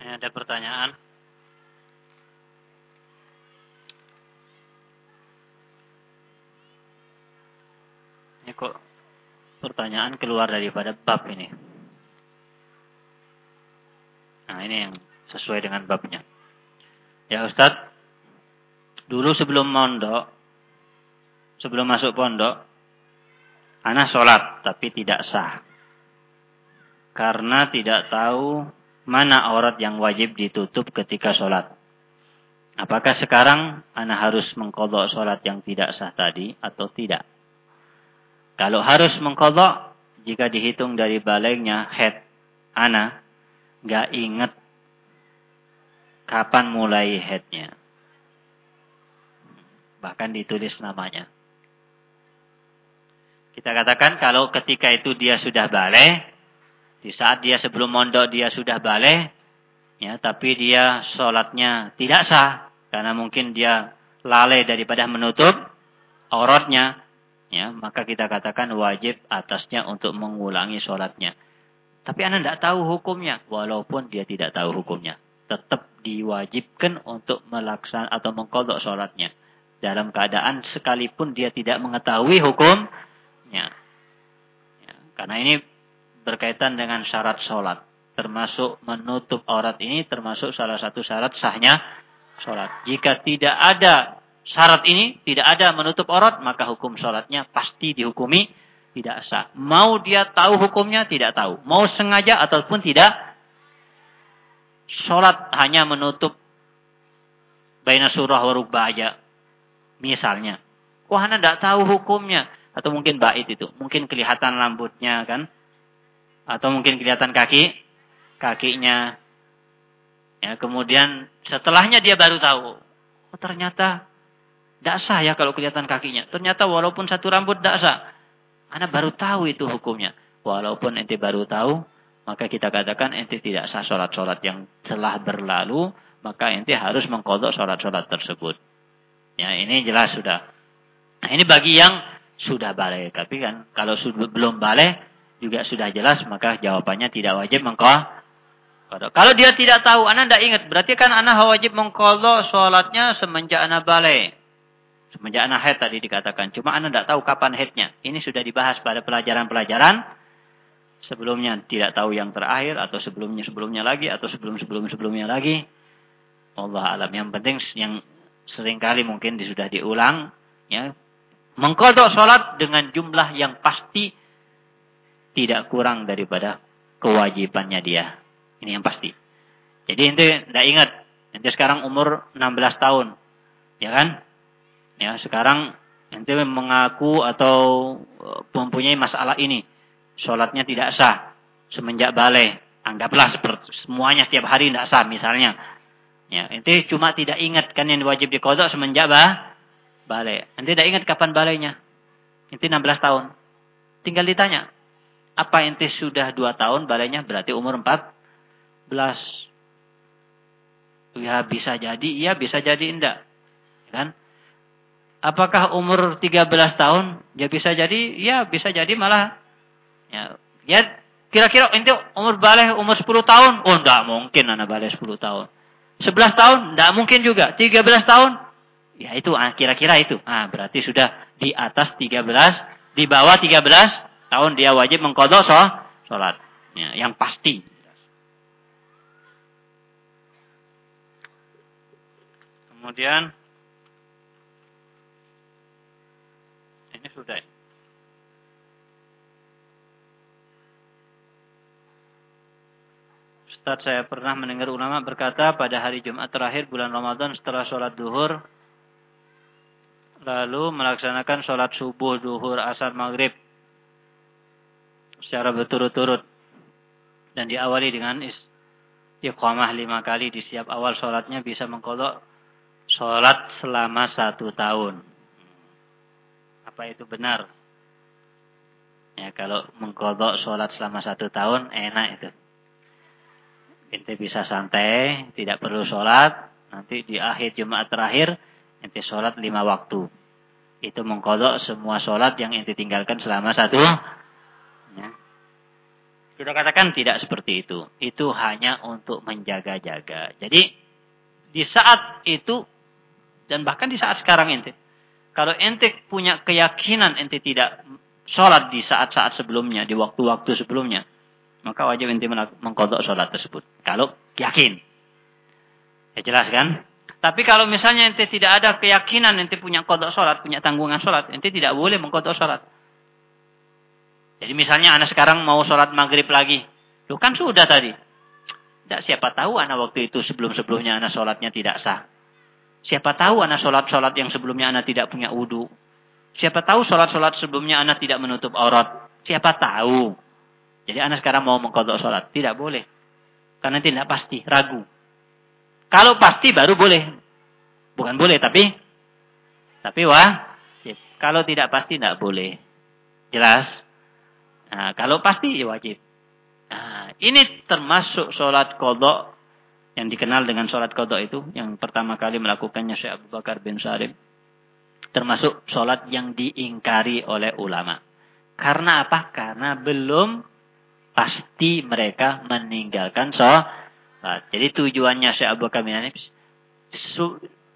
Ini ada pertanyaan. Ini kok pertanyaan keluar daripada bab ini. Nah ini yang sesuai dengan babnya. Ya Ustadz, dulu sebelum mondok, sebelum masuk pondok, anak sholat tapi tidak sah. Karena tidak tahu mana aurat yang wajib ditutup ketika sholat. Apakah sekarang anak harus mengkodok sholat yang tidak sah tadi atau tidak? Kalau harus mengkodok, jika dihitung dari baliknya head anak, nggak inget kapan mulai headnya. Bahkan ditulis namanya. Kita katakan kalau ketika itu dia sudah balik, di saat dia sebelum mondok dia sudah balik, ya, tapi dia sholatnya tidak sah, karena mungkin dia lalai daripada menutup auratnya, ya, maka kita katakan wajib atasnya untuk mengulangi sholatnya. Tapi anda tidak tahu hukumnya. Walaupun dia tidak tahu hukumnya. Tetap diwajibkan untuk melaksanakan atau mengkodok sholatnya. Dalam keadaan sekalipun dia tidak mengetahui hukumnya. Ya, karena ini berkaitan dengan syarat sholat. Termasuk menutup aurat ini termasuk salah satu syarat sahnya sholat. Jika tidak ada syarat ini, tidak ada menutup aurat, maka hukum sholatnya pasti dihukumi tidak sah. Mau dia tahu hukumnya, tidak tahu. Mau sengaja ataupun tidak, sholat hanya menutup baina surah wa aja. Misalnya. Wah, anda tidak tahu hukumnya. Atau mungkin bait itu. Mungkin kelihatan rambutnya kan. Atau mungkin kelihatan kaki. Kakinya. Ya, kemudian setelahnya dia baru tahu. Oh, ternyata tidak sah ya kalau kelihatan kakinya. Ternyata walaupun satu rambut tidak sah. Anda baru tahu itu hukumnya. Walaupun ente baru tahu, maka kita katakan ente tidak sah sholat-sholat yang telah berlalu, maka ente harus mengkodok sholat-sholat tersebut. Ya, ini jelas sudah. Nah, ini bagi yang sudah balik. Tapi kan, kalau sudah belum balik, juga sudah jelas, maka jawabannya tidak wajib mengkodok. Kalau dia tidak tahu, anak tidak ingat. Berarti kan anak wajib mengkodok sholatnya semenjak anak balik. Semenjak anak head tadi dikatakan. Cuma anak tidak tahu kapan headnya. Ini sudah dibahas pada pelajaran-pelajaran. Sebelumnya tidak tahu yang terakhir. Atau sebelumnya-sebelumnya lagi. Atau sebelum-sebelum-sebelumnya lagi. Allah alam. Yang penting yang sering kali mungkin sudah diulang. Ya. Mengkodok sholat dengan jumlah yang pasti. Tidak kurang daripada kewajibannya dia. Ini yang pasti. Jadi itu tidak ingat. Nanti sekarang umur 16 tahun. Ya kan? Ya, sekarang ente mengaku atau eh, mempunyai masalah ini. Sholatnya tidak sah. Semenjak balai. Anggaplah seperti semuanya setiap hari tidak sah misalnya. Ya, ente cuma tidak ingat kan yang wajib dikodok semenjak bah, balai. Ente tidak ingat kapan balainya. Ente 16 tahun. Tinggal ditanya. Apa ente sudah 2 tahun balainya berarti umur 14. Ya bisa jadi iya, bisa jadi enggak. Kan? Apakah umur 13 tahun? Ya bisa jadi, ya bisa jadi malah ya, ya kira-kira itu umur balik umur 10 tahun? Oh, enggak mungkin anak balik 10 tahun. 11 tahun? Enggak mungkin juga. 13 tahun? Ya itu ah, kira-kira itu. Ah, berarti sudah di atas 13, di bawah 13 tahun dia wajib mengkodok sholat. Ya, yang pasti. Kemudian ini sudah. Ustaz saya pernah mendengar ulama berkata pada hari Jumat terakhir bulan Ramadan setelah sholat duhur lalu melaksanakan sholat subuh, duhur, asar, maghrib secara berturut-turut dan diawali dengan iqamah lima kali di setiap awal sholatnya bisa mengkodok sholat selama satu tahun. Apa itu benar? Ya kalau mengkodok sholat selama satu tahun enak itu. Ente bisa santai, tidak perlu sholat. Nanti di akhir Jumat terakhir, ente sholat lima waktu. Itu mengkodok semua sholat yang ente tinggalkan selama satu. Ya. Sudah katakan tidak seperti itu. Itu hanya untuk menjaga-jaga. Jadi, di saat itu, dan bahkan di saat sekarang ente. Kalau ente punya keyakinan ente tidak sholat di saat-saat sebelumnya, di waktu-waktu sebelumnya maka wajib ente mengkodok sholat tersebut. Kalau yakin. Ya jelas kan? Tapi kalau misalnya ente tidak ada keyakinan ente punya kodok sholat, punya tanggungan sholat, ente tidak boleh mengkodok sholat. Jadi misalnya anak sekarang mau sholat maghrib lagi. Lu kan sudah tadi. Tidak siapa tahu anak waktu itu sebelum-sebelumnya anak sholatnya tidak sah. Siapa tahu anak sholat-sholat yang sebelumnya anak tidak punya wudhu. Siapa tahu sholat-sholat sebelumnya anak tidak menutup aurat. Siapa tahu. Jadi anak sekarang mau mengkodok sholat. Tidak boleh. Karena tidak pasti, ragu. Kalau pasti baru boleh. Bukan boleh, tapi tapi wah. Kalau tidak pasti tidak boleh. Jelas? Nah, kalau pasti ya wajib. Nah, ini termasuk sholat kodok yang dikenal dengan sholat kodok itu. Yang pertama kali melakukannya Syekh Abu Bakar bin Sarim. Termasuk sholat yang diingkari oleh ulama. Karena apa? Karena belum pasti mereka meninggalkan sholat. Jadi tujuannya Syekh Abu Bakar bin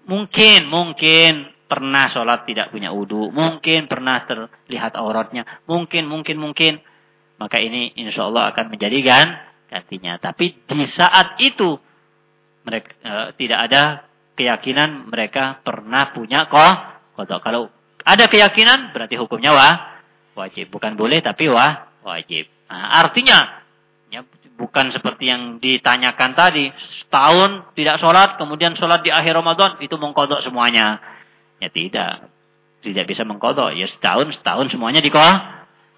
mungkin mungkin pernah sholat tidak punya wudhu, mungkin pernah terlihat auratnya, mungkin mungkin mungkin maka ini insya Allah akan menjadikan gantinya. Tapi di saat itu mereka e, tidak ada keyakinan mereka pernah punya kok kodok. Kalau ada keyakinan berarti hukumnya wah wajib, bukan boleh tapi wah wajib. Nah, artinya ya, bukan seperti yang ditanyakan tadi, setahun tidak sholat, kemudian sholat di akhir Ramadan itu mengkodok semuanya. Ya tidak, tidak bisa mengkodok. Ya setahun setahun semuanya dikodok.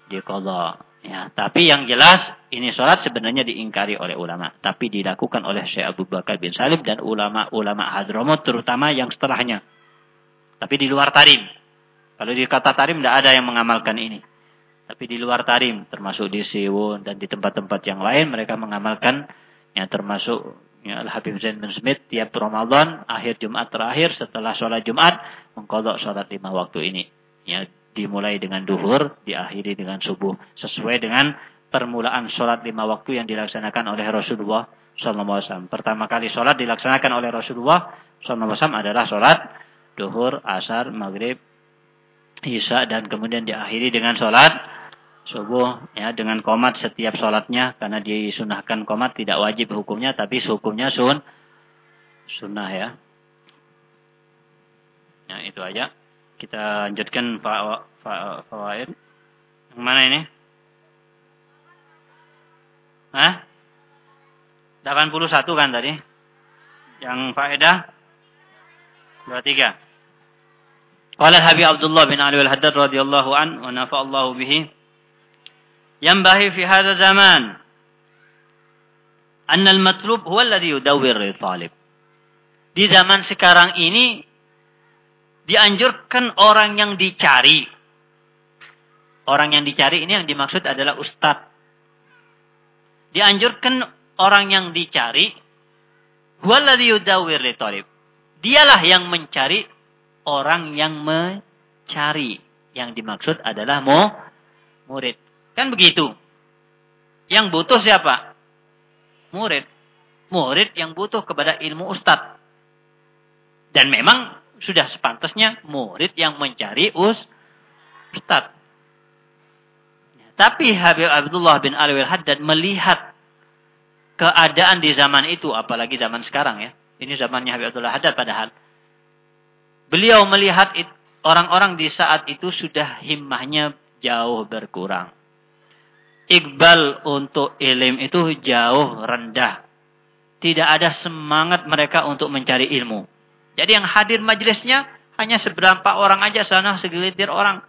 dikodok. Ya, tapi yang jelas ini sholat sebenarnya diingkari oleh ulama, tapi dilakukan oleh Syekh Abu Bakar bin Salim dan ulama-ulama Hadramut terutama yang setelahnya. Tapi di luar tarim. Kalau di kata tarim tidak ada yang mengamalkan ini. Tapi di luar tarim, termasuk di Siwon dan di tempat-tempat yang lain, mereka mengamalkan ya termasuk ya, Al-Habib Zain bin Smith tiap Ramadan, akhir Jumat terakhir, setelah sholat Jumat, mengkodok sholat lima waktu ini. Ya, dimulai dengan duhur, diakhiri dengan subuh. Sesuai dengan permulaan sholat lima waktu yang dilaksanakan oleh Rasulullah SAW. Pertama kali sholat dilaksanakan oleh Rasulullah SAW adalah sholat duhur, asar, maghrib, isya, dan kemudian diakhiri dengan sholat subuh ya dengan komat setiap sholatnya karena disunahkan komat tidak wajib hukumnya tapi hukumnya sun sunnah ya. Ya itu aja. Kita lanjutkan fa, fa, fawaid. Yang mana ini? Hah? 81 kan tadi? Yang faedah 23. Qala Habib Abdullah bin Ali al-Haddad radhiyallahu an wa nafa'allahu bihi ينبغي في هذا الزمان أن المطلوب هو الذي يدور الطالب di zaman sekarang ini dianjurkan orang yang dicari orang yang dicari ini yang dimaksud adalah ustadz dianjurkan orang yang dicari Huwaladhi yudawwir li talib. Dialah yang mencari orang yang mencari. Yang dimaksud adalah mu, murid. Kan begitu. Yang butuh siapa? Murid. Murid yang butuh kepada ilmu ustadz. Dan memang sudah sepantasnya murid yang mencari us, ustadz. Tapi Habib Abdullah bin Alwi Haddad melihat keadaan di zaman itu, apalagi zaman sekarang ya. Ini zamannya Habib Abdullah Haddad padahal. Beliau melihat orang-orang di saat itu sudah himmahnya jauh berkurang. Iqbal untuk ilim itu jauh rendah. Tidak ada semangat mereka untuk mencari ilmu. Jadi yang hadir majelisnya hanya seberapa orang aja sana segelintir orang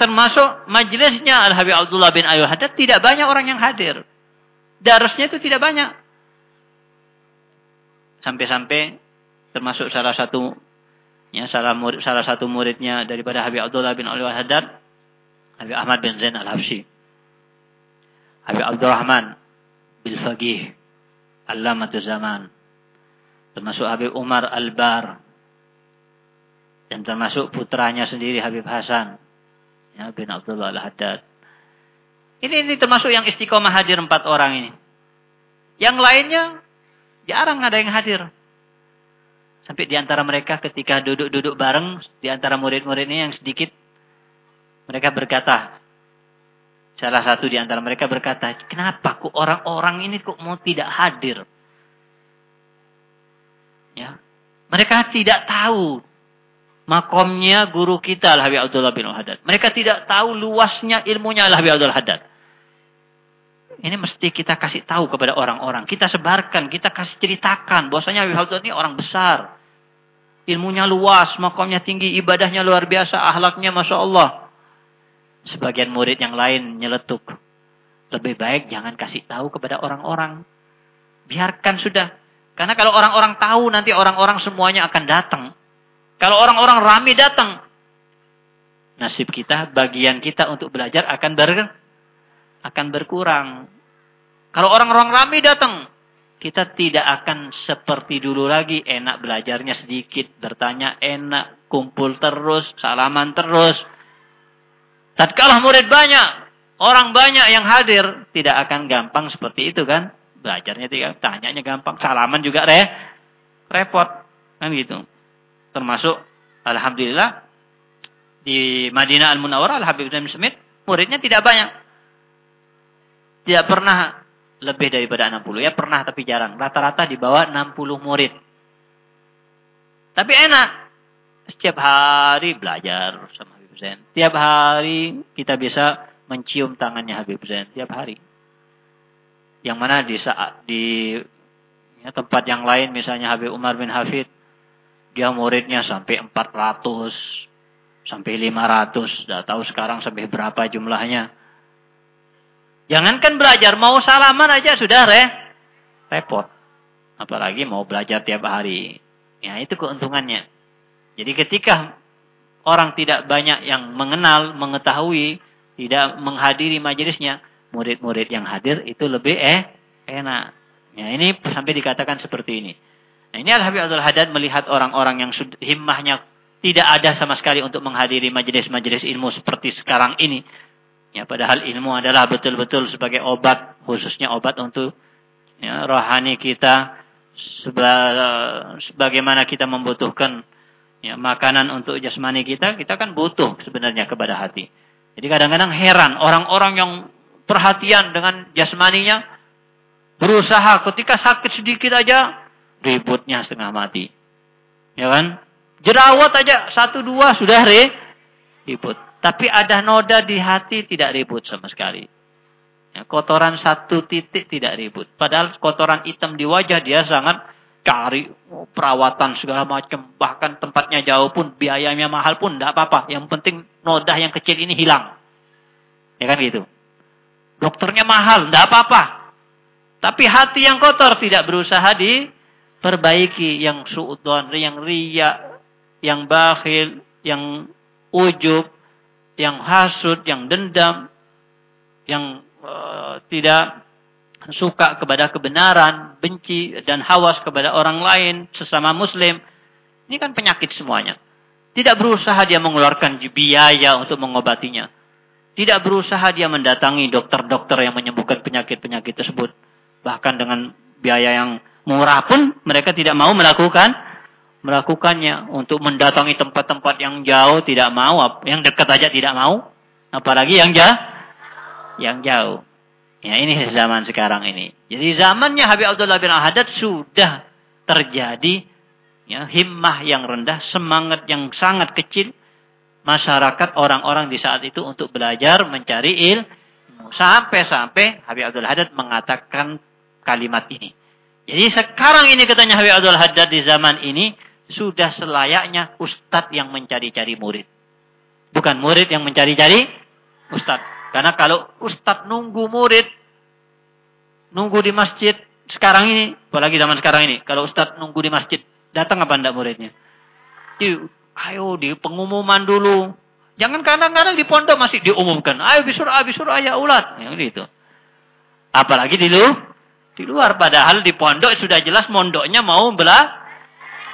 termasuk majelisnya Al-Habib Abdullah bin Ayu Haddad tidak banyak orang yang hadir. Darasnya itu tidak banyak. Sampai-sampai termasuk salah satu ya salah murid, salah satu muridnya daripada Habib Abdullah bin Ayu Haddad Habib Ahmad bin Zain Al-Habsyi. Habib Abdurrahman bin Faqih Allamatul Zaman. Termasuk Habib Umar Al-Bar. Dan termasuk putranya sendiri Habib Hasan ya, bin Abdullah al-Haddad. Ini, ini termasuk yang istiqomah hadir empat orang ini. Yang lainnya jarang ada yang hadir. Sampai di antara mereka ketika duduk-duduk bareng di antara murid-muridnya yang sedikit mereka berkata salah satu di antara mereka berkata, "Kenapa kok orang-orang ini kok mau tidak hadir?" Ya. Mereka tidak tahu makomnya guru kita Al-Habib Abdullah bin Haddad. Mereka tidak tahu luasnya ilmunya Al-Habib Abdullah Haddad. Ini mesti kita kasih tahu kepada orang-orang. Kita sebarkan, kita kasih ceritakan. bahwasanya Habib Abdullah ini orang besar. Ilmunya luas, makomnya tinggi, ibadahnya luar biasa, ahlaknya Masya Allah. Sebagian murid yang lain nyeletuk. Lebih baik jangan kasih tahu kepada orang-orang. Biarkan sudah. Karena kalau orang-orang tahu nanti orang-orang semuanya akan datang. Kalau orang-orang ramai datang, nasib kita, bagian kita untuk belajar akan ber, akan berkurang. Kalau orang-orang ramai datang, kita tidak akan seperti dulu lagi, enak belajarnya sedikit, bertanya enak, kumpul terus, salaman terus. Tatkala murid banyak, orang banyak yang hadir, tidak akan gampang seperti itu kan? Belajarnya tidak, tanyanya gampang, salaman juga re, repot, kan gitu. Termasuk alhamdulillah di Madinah Al-Munawwarah Al-Habib Zain Smith muridnya tidak banyak. Tidak pernah lebih daripada 60 ya, pernah tapi jarang. Rata-rata di bawah 60 murid. Tapi enak. Setiap hari belajar sama Habib Zain. Tiap hari kita bisa mencium tangannya Habib Zain tiap hari. Yang mana di saat di ya, tempat yang lain misalnya Habib Umar bin Hafid dia muridnya sampai 400, sampai 500. Tidak tahu sekarang sampai berapa jumlahnya. Jangankan belajar, mau salaman aja sudah re, repot. Apalagi mau belajar tiap hari. Ya itu keuntungannya. Jadi ketika orang tidak banyak yang mengenal, mengetahui, tidak menghadiri majelisnya, murid-murid yang hadir itu lebih eh enak. Ya ini sampai dikatakan seperti ini. Nah, ini Al-Habib Abdul Haddad melihat orang-orang yang himmahnya tidak ada sama sekali untuk menghadiri majelis-majelis ilmu seperti sekarang ini. Ya, padahal ilmu adalah betul-betul sebagai obat, khususnya obat untuk ya, rohani kita, seba, sebagaimana kita membutuhkan ya, makanan untuk jasmani kita, kita kan butuh sebenarnya kepada hati. Jadi kadang-kadang heran orang-orang yang perhatian dengan jasmaninya, berusaha ketika sakit sedikit aja ributnya setengah mati. Ya kan? Jerawat aja satu dua sudah re, ribut. Tapi ada noda di hati tidak ribut sama sekali. Ya, kotoran satu titik tidak ribut. Padahal kotoran hitam di wajah dia sangat cari perawatan segala macam. Bahkan tempatnya jauh pun, biayanya mahal pun tidak apa-apa. Yang penting noda yang kecil ini hilang. Ya kan gitu. Dokternya mahal, tidak apa-apa. Tapi hati yang kotor tidak berusaha di perbaiki yang suudon, yang ria, yang bakhil, yang ujub, yang hasud, yang dendam, yang uh, tidak suka kepada kebenaran, benci dan hawas kepada orang lain, sesama muslim. Ini kan penyakit semuanya. Tidak berusaha dia mengeluarkan biaya untuk mengobatinya. Tidak berusaha dia mendatangi dokter-dokter yang menyembuhkan penyakit-penyakit tersebut. Bahkan dengan biaya yang murah pun mereka tidak mau melakukan melakukannya untuk mendatangi tempat-tempat yang jauh tidak mau, yang dekat aja tidak mau, apalagi yang jauh yang jauh. Ya ini zaman sekarang ini. Jadi zamannya Habib Abdullah bin Ahadad sudah terjadi ya, himmah yang rendah, semangat yang sangat kecil masyarakat orang-orang di saat itu untuk belajar mencari ilmu. Sampai-sampai Habib Abdul Haddad mengatakan kalimat ini. Jadi sekarang ini katanya Habib Abdul Haddad di zaman ini sudah selayaknya ustadz yang mencari-cari murid. Bukan murid yang mencari-cari ustadz. Karena kalau ustadz nunggu murid, nunggu di masjid, sekarang ini, apalagi zaman sekarang ini, kalau ustadz nunggu di masjid, datang apa enggak muridnya? Di, ayo di pengumuman dulu. Jangan kadang-kadang di pondok masih diumumkan. Ayo bisur, ayo bisur, ayo ulat. Yang gitu. Apalagi di lu, di luar. Padahal di pondok sudah jelas mondoknya mau belah.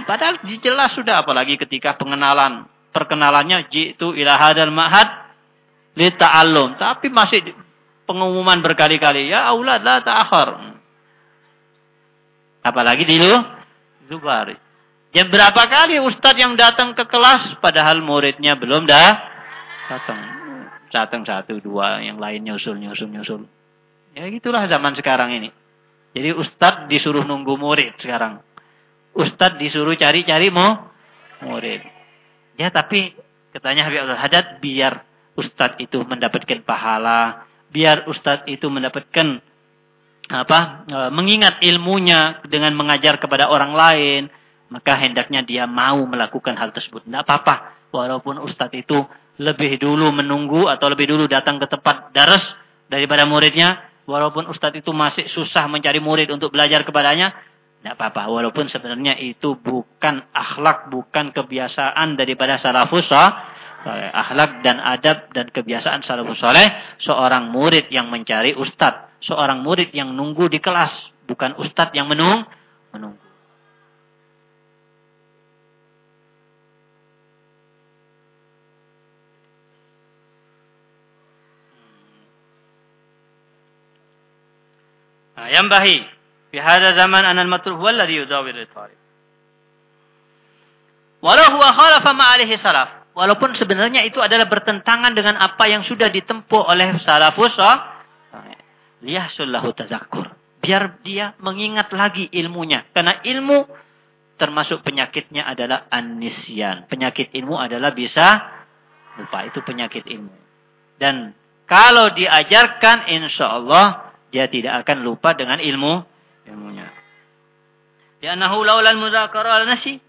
Padahal jelas sudah. Apalagi ketika pengenalan. Perkenalannya jitu ilahadal ma'had li ta'allum. Tapi masih pengumuman berkali-kali. Ya aulad la ta'akhir. Apalagi di lu Zubar. Yang berapa kali ustadz yang datang ke kelas padahal muridnya belum dah datang. Datang satu dua yang lain nyusul nyusul nyusul. Ya gitulah zaman sekarang ini. Jadi ustadz disuruh nunggu murid sekarang. Ustadz disuruh cari-cari mau murid. Ya tapi katanya Habib Abdul Hadad biar ustadz itu mendapatkan pahala, biar ustadz itu mendapatkan apa e, mengingat ilmunya dengan mengajar kepada orang lain, maka hendaknya dia mau melakukan hal tersebut. Tidak apa-apa, walaupun ustadz itu lebih dulu menunggu atau lebih dulu datang ke tempat daras daripada muridnya, walaupun ustadz itu masih susah mencari murid untuk belajar kepadanya, tidak apa-apa. Walaupun sebenarnya itu bukan akhlak, bukan kebiasaan daripada salafus soleh. Akhlak dan adab dan kebiasaan salafus soleh. Seorang murid yang mencari ustadz. Seorang murid yang nunggu di kelas. Bukan ustadz yang menung, menunggu. Nah, yang bahi. Fi hada zaman anal matruh huwa alladhi yudawir al-tarif. Walau huwa khalafa ma'alihi salaf. Walaupun sebenarnya itu adalah bertentangan dengan apa yang sudah ditempuh oleh salafus liyahsullahu tazakkur. Biar dia mengingat lagi ilmunya. Karena ilmu termasuk penyakitnya adalah anisyan. Penyakit ilmu adalah bisa lupa. Itu penyakit ilmu. Dan kalau diajarkan insya Allah dia tidak akan lupa dengan ilmu ilmunya. Ya laulal muzakara al nasi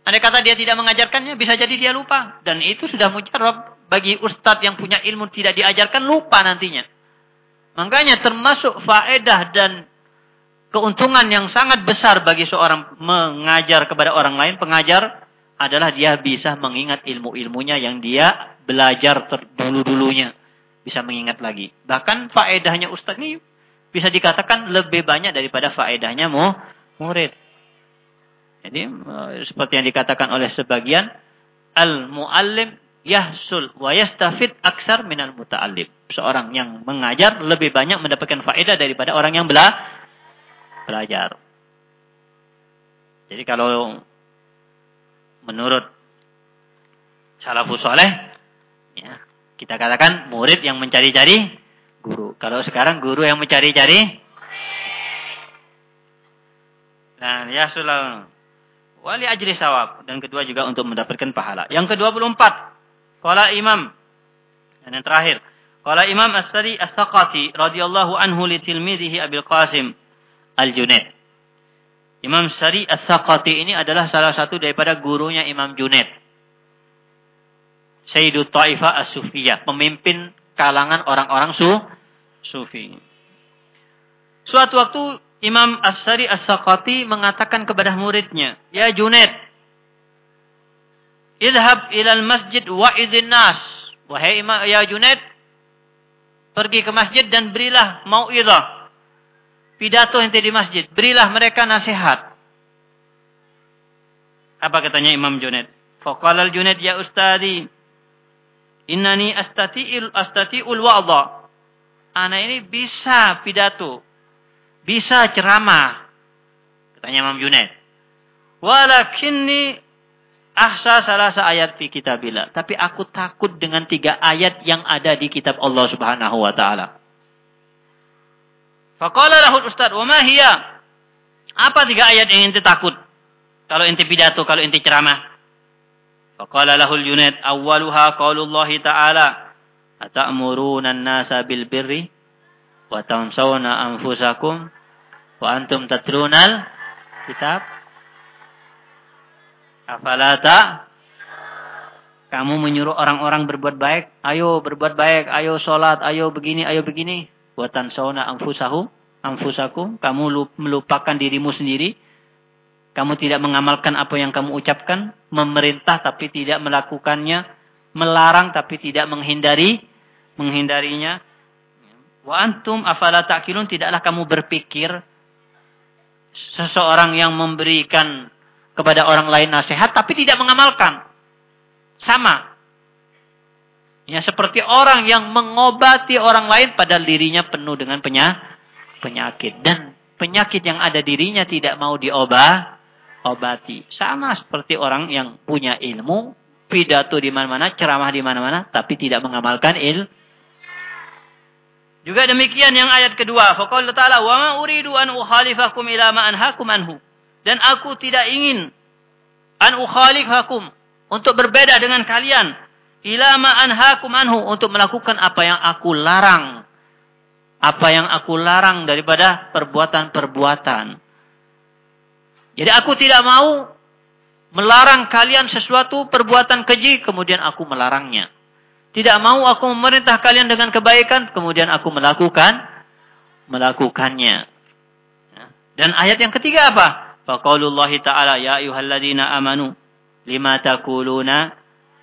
Andai kata dia tidak mengajarkannya, bisa jadi dia lupa. Dan itu sudah mujarab bagi ustadz yang punya ilmu tidak diajarkan, lupa nantinya. Makanya termasuk faedah dan keuntungan yang sangat besar bagi seorang mengajar kepada orang lain, pengajar, adalah dia bisa mengingat ilmu-ilmunya yang dia belajar dulu-dulunya. Bisa mengingat lagi. Bahkan faedahnya ustadz ini bisa dikatakan lebih banyak daripada faedahnya murid. Jadi eh, seperti yang dikatakan oleh sebagian al-muallim yahsul wa yastafid aksar minal muta'allim. Seorang yang mengajar lebih banyak mendapatkan faedah daripada orang yang bela belajar. Jadi kalau menurut salafus soleh, ya, kita katakan murid yang mencari-cari guru. Kalau sekarang guru yang mencari-cari, nah ya sulah wali ajri sawab dan kedua juga untuk mendapatkan pahala. Yang ke-24, qala Imam dan yang terakhir, qala Imam As-Sari As-Saqati radhiyallahu anhu li tilmidihi Abil Qasim Al-Junaid. Imam Sari As-Saqati ini adalah salah satu daripada gurunya Imam Junaid. Sayyidut Taifah As-Sufiyah, pemimpin kalangan orang-orang su sufi. Suatu waktu Imam As-Sari As-Saqati mengatakan kepada muridnya, Ya Junaid, idhab ilal masjid wa idhin nas. Wahai Imam, ya Junaid, pergi ke masjid dan berilah mau'idah. pidato ente di masjid. Berilah mereka nasihat. Apa katanya Imam Junaid? Faqala al-Junaid ya ustadi. Innani astati'il astati'ul wa'dha. Anak ini bisa pidato. Bisa ceramah. Katanya Imam Junaid. Walakinni ahsa salah ayat fi kitabillah. Tapi aku takut dengan tiga ayat yang ada di kitab Allah subhanahu wa ta'ala. Faqala lahu ustaz, wa ma hiya? Apa tiga ayat yang ente takut? Kalau ente pidato, kalau ente ceramah. Faqala lahu al-Junaid, awwaluha qaulullahi ta'ala, atamuruna an-nasa bil birri wa tansawna anfusakum wa antum tatrunal kitab. Afalata kamu menyuruh orang-orang berbuat baik, ayo berbuat baik, ayo sholat, ayo begini, ayo begini. Watan sauna amfusahu amfusakum kamu melupakan dirimu sendiri. Kamu tidak mengamalkan apa yang kamu ucapkan. Memerintah tapi tidak melakukannya. Melarang tapi tidak menghindari menghindarinya wa antum afala ta'qilun tidaklah kamu berpikir seseorang yang memberikan kepada orang lain nasihat tapi tidak mengamalkan sama Ya seperti orang yang mengobati orang lain padahal dirinya penuh dengan penyakit. Dan penyakit yang ada dirinya tidak mau diobah, obati. Sama seperti orang yang punya ilmu, pidato di mana-mana, ceramah di mana-mana, tapi tidak mengamalkan il. Juga demikian yang ayat kedua. Faqala ta'ala, "Wa ma uridu an ukhalifakum ila ma anhaakum anhu." Dan aku tidak ingin an ukhalifakum untuk berbeda dengan kalian Ilama anhaakum anhu untuk melakukan apa yang aku larang. Apa yang aku larang daripada perbuatan-perbuatan. Jadi aku tidak mau melarang kalian sesuatu perbuatan keji kemudian aku melarangnya. Tidak mau aku memerintah kalian dengan kebaikan kemudian aku melakukan melakukannya. Dan ayat yang ketiga apa? Faqaulullahi ta'ala ya ayyuhalladzina amanu lima taquluna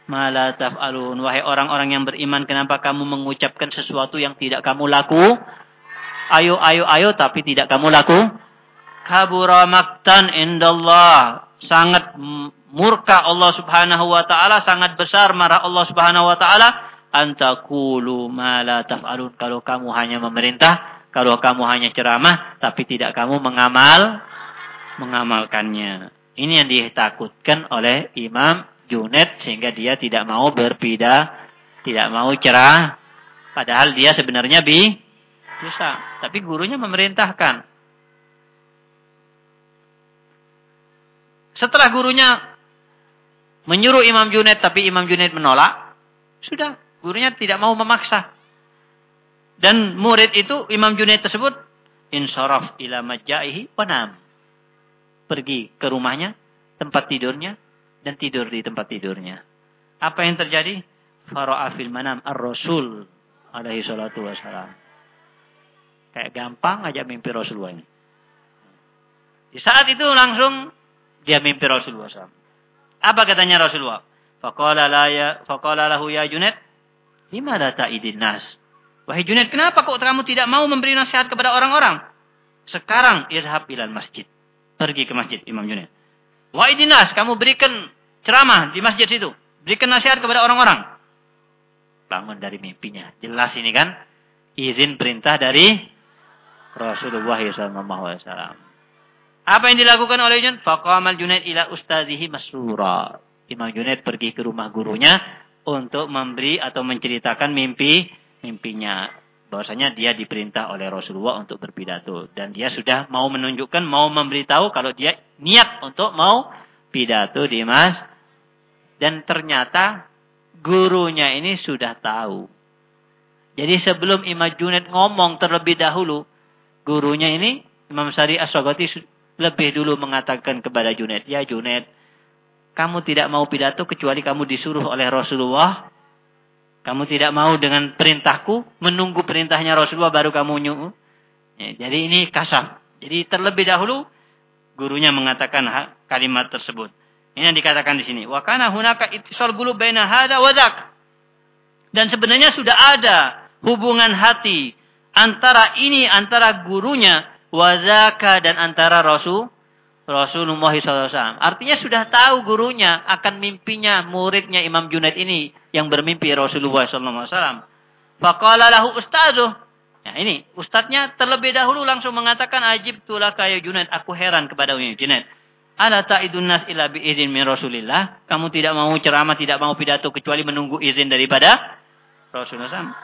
Mala taf'alun. Wahai orang-orang yang beriman, kenapa kamu mengucapkan sesuatu yang tidak kamu laku? Ayo, ayo, ayo, tapi tidak kamu laku? Kabura maktan indallah. Sangat murka Allah subhanahu wa ta'ala. Sangat besar marah Allah subhanahu wa ta'ala. Antakulu mala taf'alun. Kalau kamu hanya memerintah, kalau kamu hanya ceramah, tapi tidak kamu mengamal, mengamalkannya. Ini yang ditakutkan oleh Imam Junet sehingga dia tidak mau berpindah, tidak mau cerah. Padahal dia sebenarnya bi bisa, tapi gurunya memerintahkan. Setelah gurunya menyuruh Imam Junet tapi Imam Junet menolak, sudah gurunya tidak mau memaksa. Dan murid itu Imam Junet tersebut insaraf ila majaihi panam. Pergi ke rumahnya, tempat tidurnya, dan tidur di tempat tidurnya. Apa yang terjadi? Fara'a fil manam ar-rasul alaihi salatu wassalam. Kayak gampang aja mimpi Rasulullah ini. Di saat itu langsung dia mimpi Rasulullah SAW. Apa katanya Rasulullah? Faqala la ya faqala lahu ya Junaid, lima la ta'idin nas? Wahai Junaid, kenapa kok kamu tidak mau memberi nasihat kepada orang-orang? Sekarang irhab ilal masjid. Pergi ke masjid Imam Junaid. Wa'idinas, kamu berikan ceramah di masjid situ. Berikan nasihat kepada orang-orang. Bangun dari mimpinya. Jelas ini kan. Izin perintah dari Rasulullah SAW. Apa yang dilakukan oleh Junaid? Faqamal Junaid ila ustazihi masura. Imam Junaid pergi ke rumah gurunya untuk memberi atau menceritakan mimpi mimpinya. Bahwasanya dia diperintah oleh Rasulullah untuk berpidato. Dan dia sudah mau menunjukkan, mau memberitahu kalau dia niat untuk mau pidato di mas dan ternyata gurunya ini sudah tahu. Jadi sebelum Imam Junaid ngomong terlebih dahulu, gurunya ini Imam Sari Aswagati lebih dulu mengatakan kepada Junaid, "Ya Junaid, kamu tidak mau pidato kecuali kamu disuruh oleh Rasulullah. Kamu tidak mau dengan perintahku, menunggu perintahnya Rasulullah baru kamu nyuruh." Ya, jadi ini kasar. Jadi terlebih dahulu gurunya mengatakan kalimat tersebut. Ini yang dikatakan di sini. Wa kana hunaka ittisal qulub baina hada wa Dan sebenarnya sudah ada hubungan hati antara ini antara gurunya wazaka dan antara Rasul Rasulullah SAW. Artinya sudah tahu gurunya akan mimpinya muridnya Imam Junaid ini yang bermimpi Rasulullah SAW. Faqala lahu. Ya, ini ustadznya terlebih dahulu langsung mengatakan ajib tulah kaya Junaid. Aku heran kepada Imam Junaid. Ala ta'idun nas ila izin min Rasulillah. Kamu tidak mau ceramah, tidak mau pidato kecuali menunggu izin daripada Rasulullah SAW.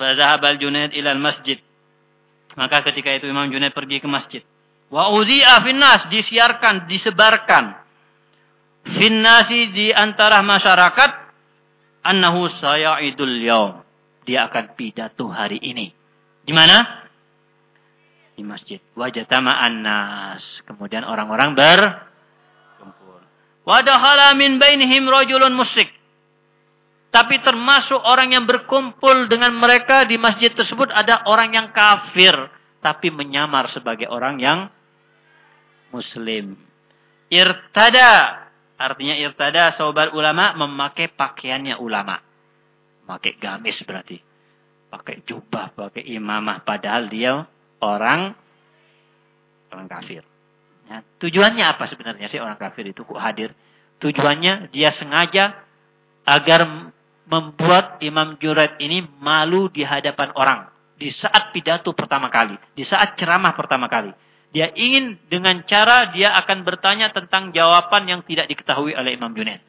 Fazahabal Junaid ilal masjid. Maka ketika itu Imam Junaid pergi ke masjid. Wa uzi'a finnas disiarkan, disebarkan. Finnasi di antara masyarakat annahu saya'idul yaum. Dia akan pidato hari ini. Di mana? Di masjid. Wajatama annas. Kemudian orang-orang berkumpul. Wadakhala min bainihim rajulun musyrik. Tapi termasuk orang yang berkumpul dengan mereka di masjid tersebut ada orang yang kafir. Tapi menyamar sebagai orang yang muslim. Irtada. Artinya irtada sobat ulama memakai pakaiannya ulama. Pakai gamis berarti. Pakai jubah, pakai imamah. Padahal dia orang orang kafir. Ya, tujuannya apa sebenarnya sih orang kafir itu kok hadir? Tujuannya dia sengaja agar membuat Imam Jurat ini malu di hadapan orang. Di saat pidato pertama kali. Di saat ceramah pertama kali. Dia ingin dengan cara dia akan bertanya tentang jawaban yang tidak diketahui oleh Imam Junaid.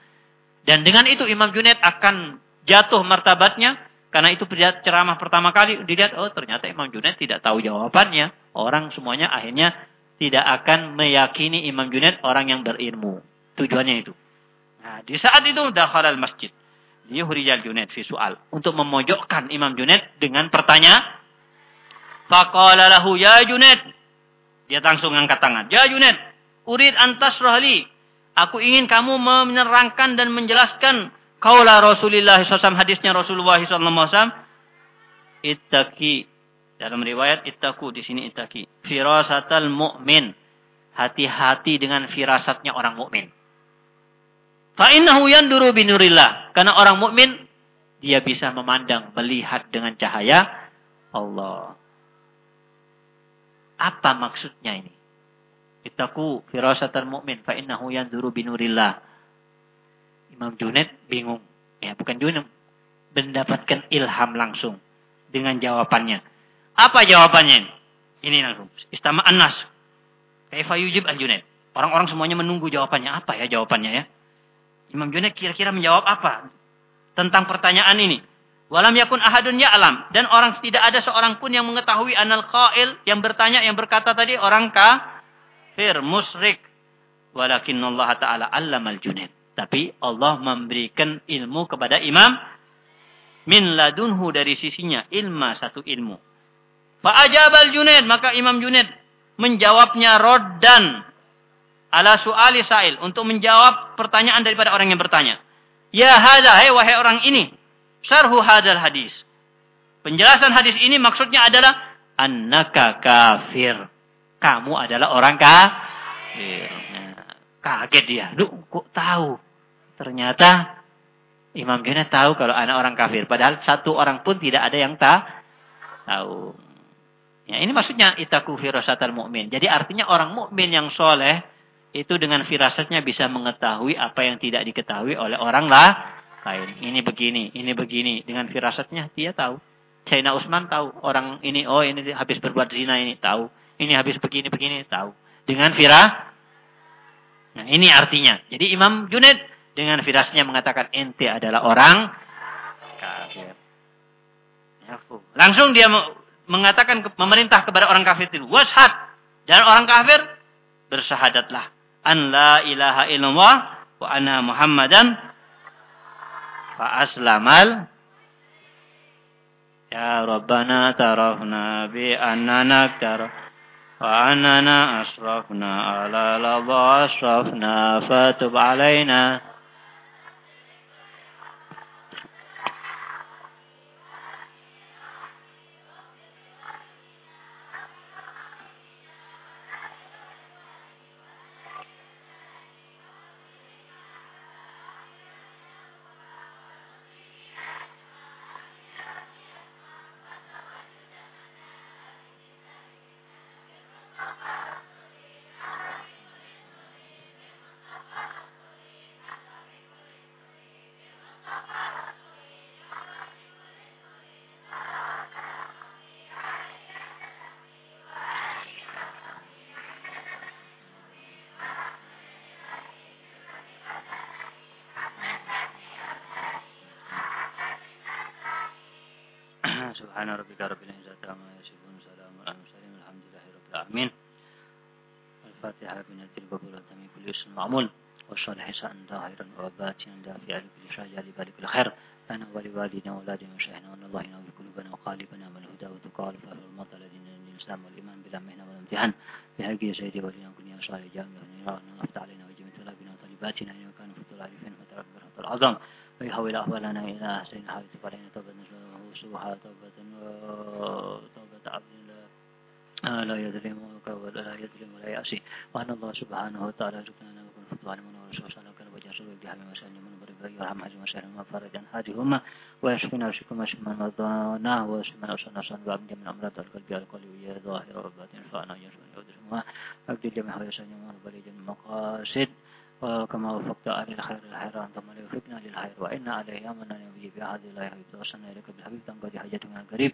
Dan dengan itu Imam Junaid akan jatuh martabatnya. Karena itu ceramah pertama kali dilihat, oh ternyata Imam Junaid tidak tahu jawabannya. Orang semuanya akhirnya tidak akan meyakini Imam Junaid orang yang berilmu. Tujuannya itu. Nah, di saat itu dakhala al-masjid. Yuhrijal Junaid fi soal. Untuk memojokkan Imam Junaid dengan pertanyaan. Faqala lahu ya Junaid. Dia langsung angkat tangan. Ya Junaid, urid antas rohli. Aku ingin kamu menerangkan dan menjelaskan kaulah Rasulullah SAW hadisnya Rasulullah SAW. Ittaki dalam riwayat ittaku di sini ittaki. Firasatal mu'min. Hati-hati dengan firasatnya orang mukmin. Fa innahu yanduru binurillah. Karena orang mukmin dia bisa memandang, melihat dengan cahaya Allah. Apa maksudnya ini? Itaku firasatan mu'min fa innahu yanzuru binurillah. Imam Junaid bingung. Ya, bukan Junaid. Mendapatkan ilham langsung dengan jawabannya. Apa jawabannya ini? Ini langsung. Istama annas. Kaifa yujib al Junaid. Orang-orang semuanya menunggu jawabannya. Apa ya jawabannya ya? Imam Junaid kira-kira menjawab apa? Tentang pertanyaan ini. Walam yakun ahadun ya'lam. Dan orang tidak ada seorang pun yang mengetahui anal qail yang bertanya, yang berkata tadi orang kafir, musyrik. Walakin Allah Ta'ala allamal junaid. Tapi Allah memberikan ilmu kepada imam min ladunhu dari sisinya ilma satu ilmu. Fa'ajabal junaid. Maka imam junaid menjawabnya roddan ala su'ali sa'il. Untuk menjawab pertanyaan daripada orang yang bertanya. Ya hada, hai wahai orang ini. Syarhu hadal hadis. Penjelasan hadis ini maksudnya adalah annaka kafir. Kamu adalah orang kafir. Kaget dia. Lu kok tahu? Ternyata Imam Junaid tahu kalau anak orang kafir. Padahal satu orang pun tidak ada yang tak tahu. Ya, ini maksudnya itaku firasatal mu'min. Jadi artinya orang mukmin yang soleh itu dengan firasatnya bisa mengetahui apa yang tidak diketahui oleh orang lah lain. Ini begini, ini begini. Dengan firasatnya dia tahu. Sayyidina Utsman tahu orang ini oh ini habis berbuat zina ini tahu. Ini habis begini begini tahu. Dengan firah Nah, ini artinya. Jadi Imam Junaid dengan firasatnya mengatakan ente adalah orang kafir. Ya, Langsung dia mengatakan memerintah kepada orang kafir itu, washad dan orang kafir bersahadatlah an la ilaha illallah wa anna muhammadan Fa'aslamal Ya Rabbana tarafna bi annana taraf wa annana asrafna ala ladha asrafna fatub alaina الفاتحة بنت القبول من كل اسم معمول. والصالح سأن ظاهرا وباتنا دافعا لكل شاء جالب لكل خير. أنا ولوالدنا وأولادنا وشيخنا وأن الله ينور قلوبنا وقالبنا من الهدى والتقى والفهم والمطر الذين الإسلام والإيمان بلا مهنة ولا امتحان. بحق يا سيدي ولينا يا صالح جامع ونرى أفتح علينا وجميع طلابنا وطالباتنا. إن كانوا فتور عارفين فترى برهة العظم. ويحول أحوالنا إلى أحسن حال علينا توبة سبحانه. توبة توبة عبد لا يبقى ولا يظلم ولا يعصي. وأن الله سبحانه وتعالى سبحانه وتعالى يكون ظالما ورسول صلى الله عليه وسلم بحمل مسلم وربه يرحم حجم مسلم وفرج عن حاجهما ويشفي نفسكم ويشفي من مرضاناه ويشفي من أصل نصا وعبد من أمراض القلب والقلب ويا ظاهر وباطن. فأنا يشفي من يدرهما وأبدل جميع ويسلم ورب لجن مقاصد. وكما وفقت أهل الخير الخير أنت من يوفقنا للخير. وإن عليه أمنا نبي بهذه الله يحبب توصلنا إليك بالحبيب. تنقضي حاجتنا قريب.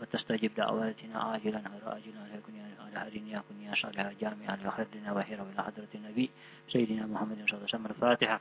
وتستجيب, دعواتنا عاجلا غير آجلا ليكن على هدين يكن يا صالح جامعا لخيرنا وخيرا إلى حضرة النبي سيدنا محمد صلى الله عليه وسلم. الفاتحة.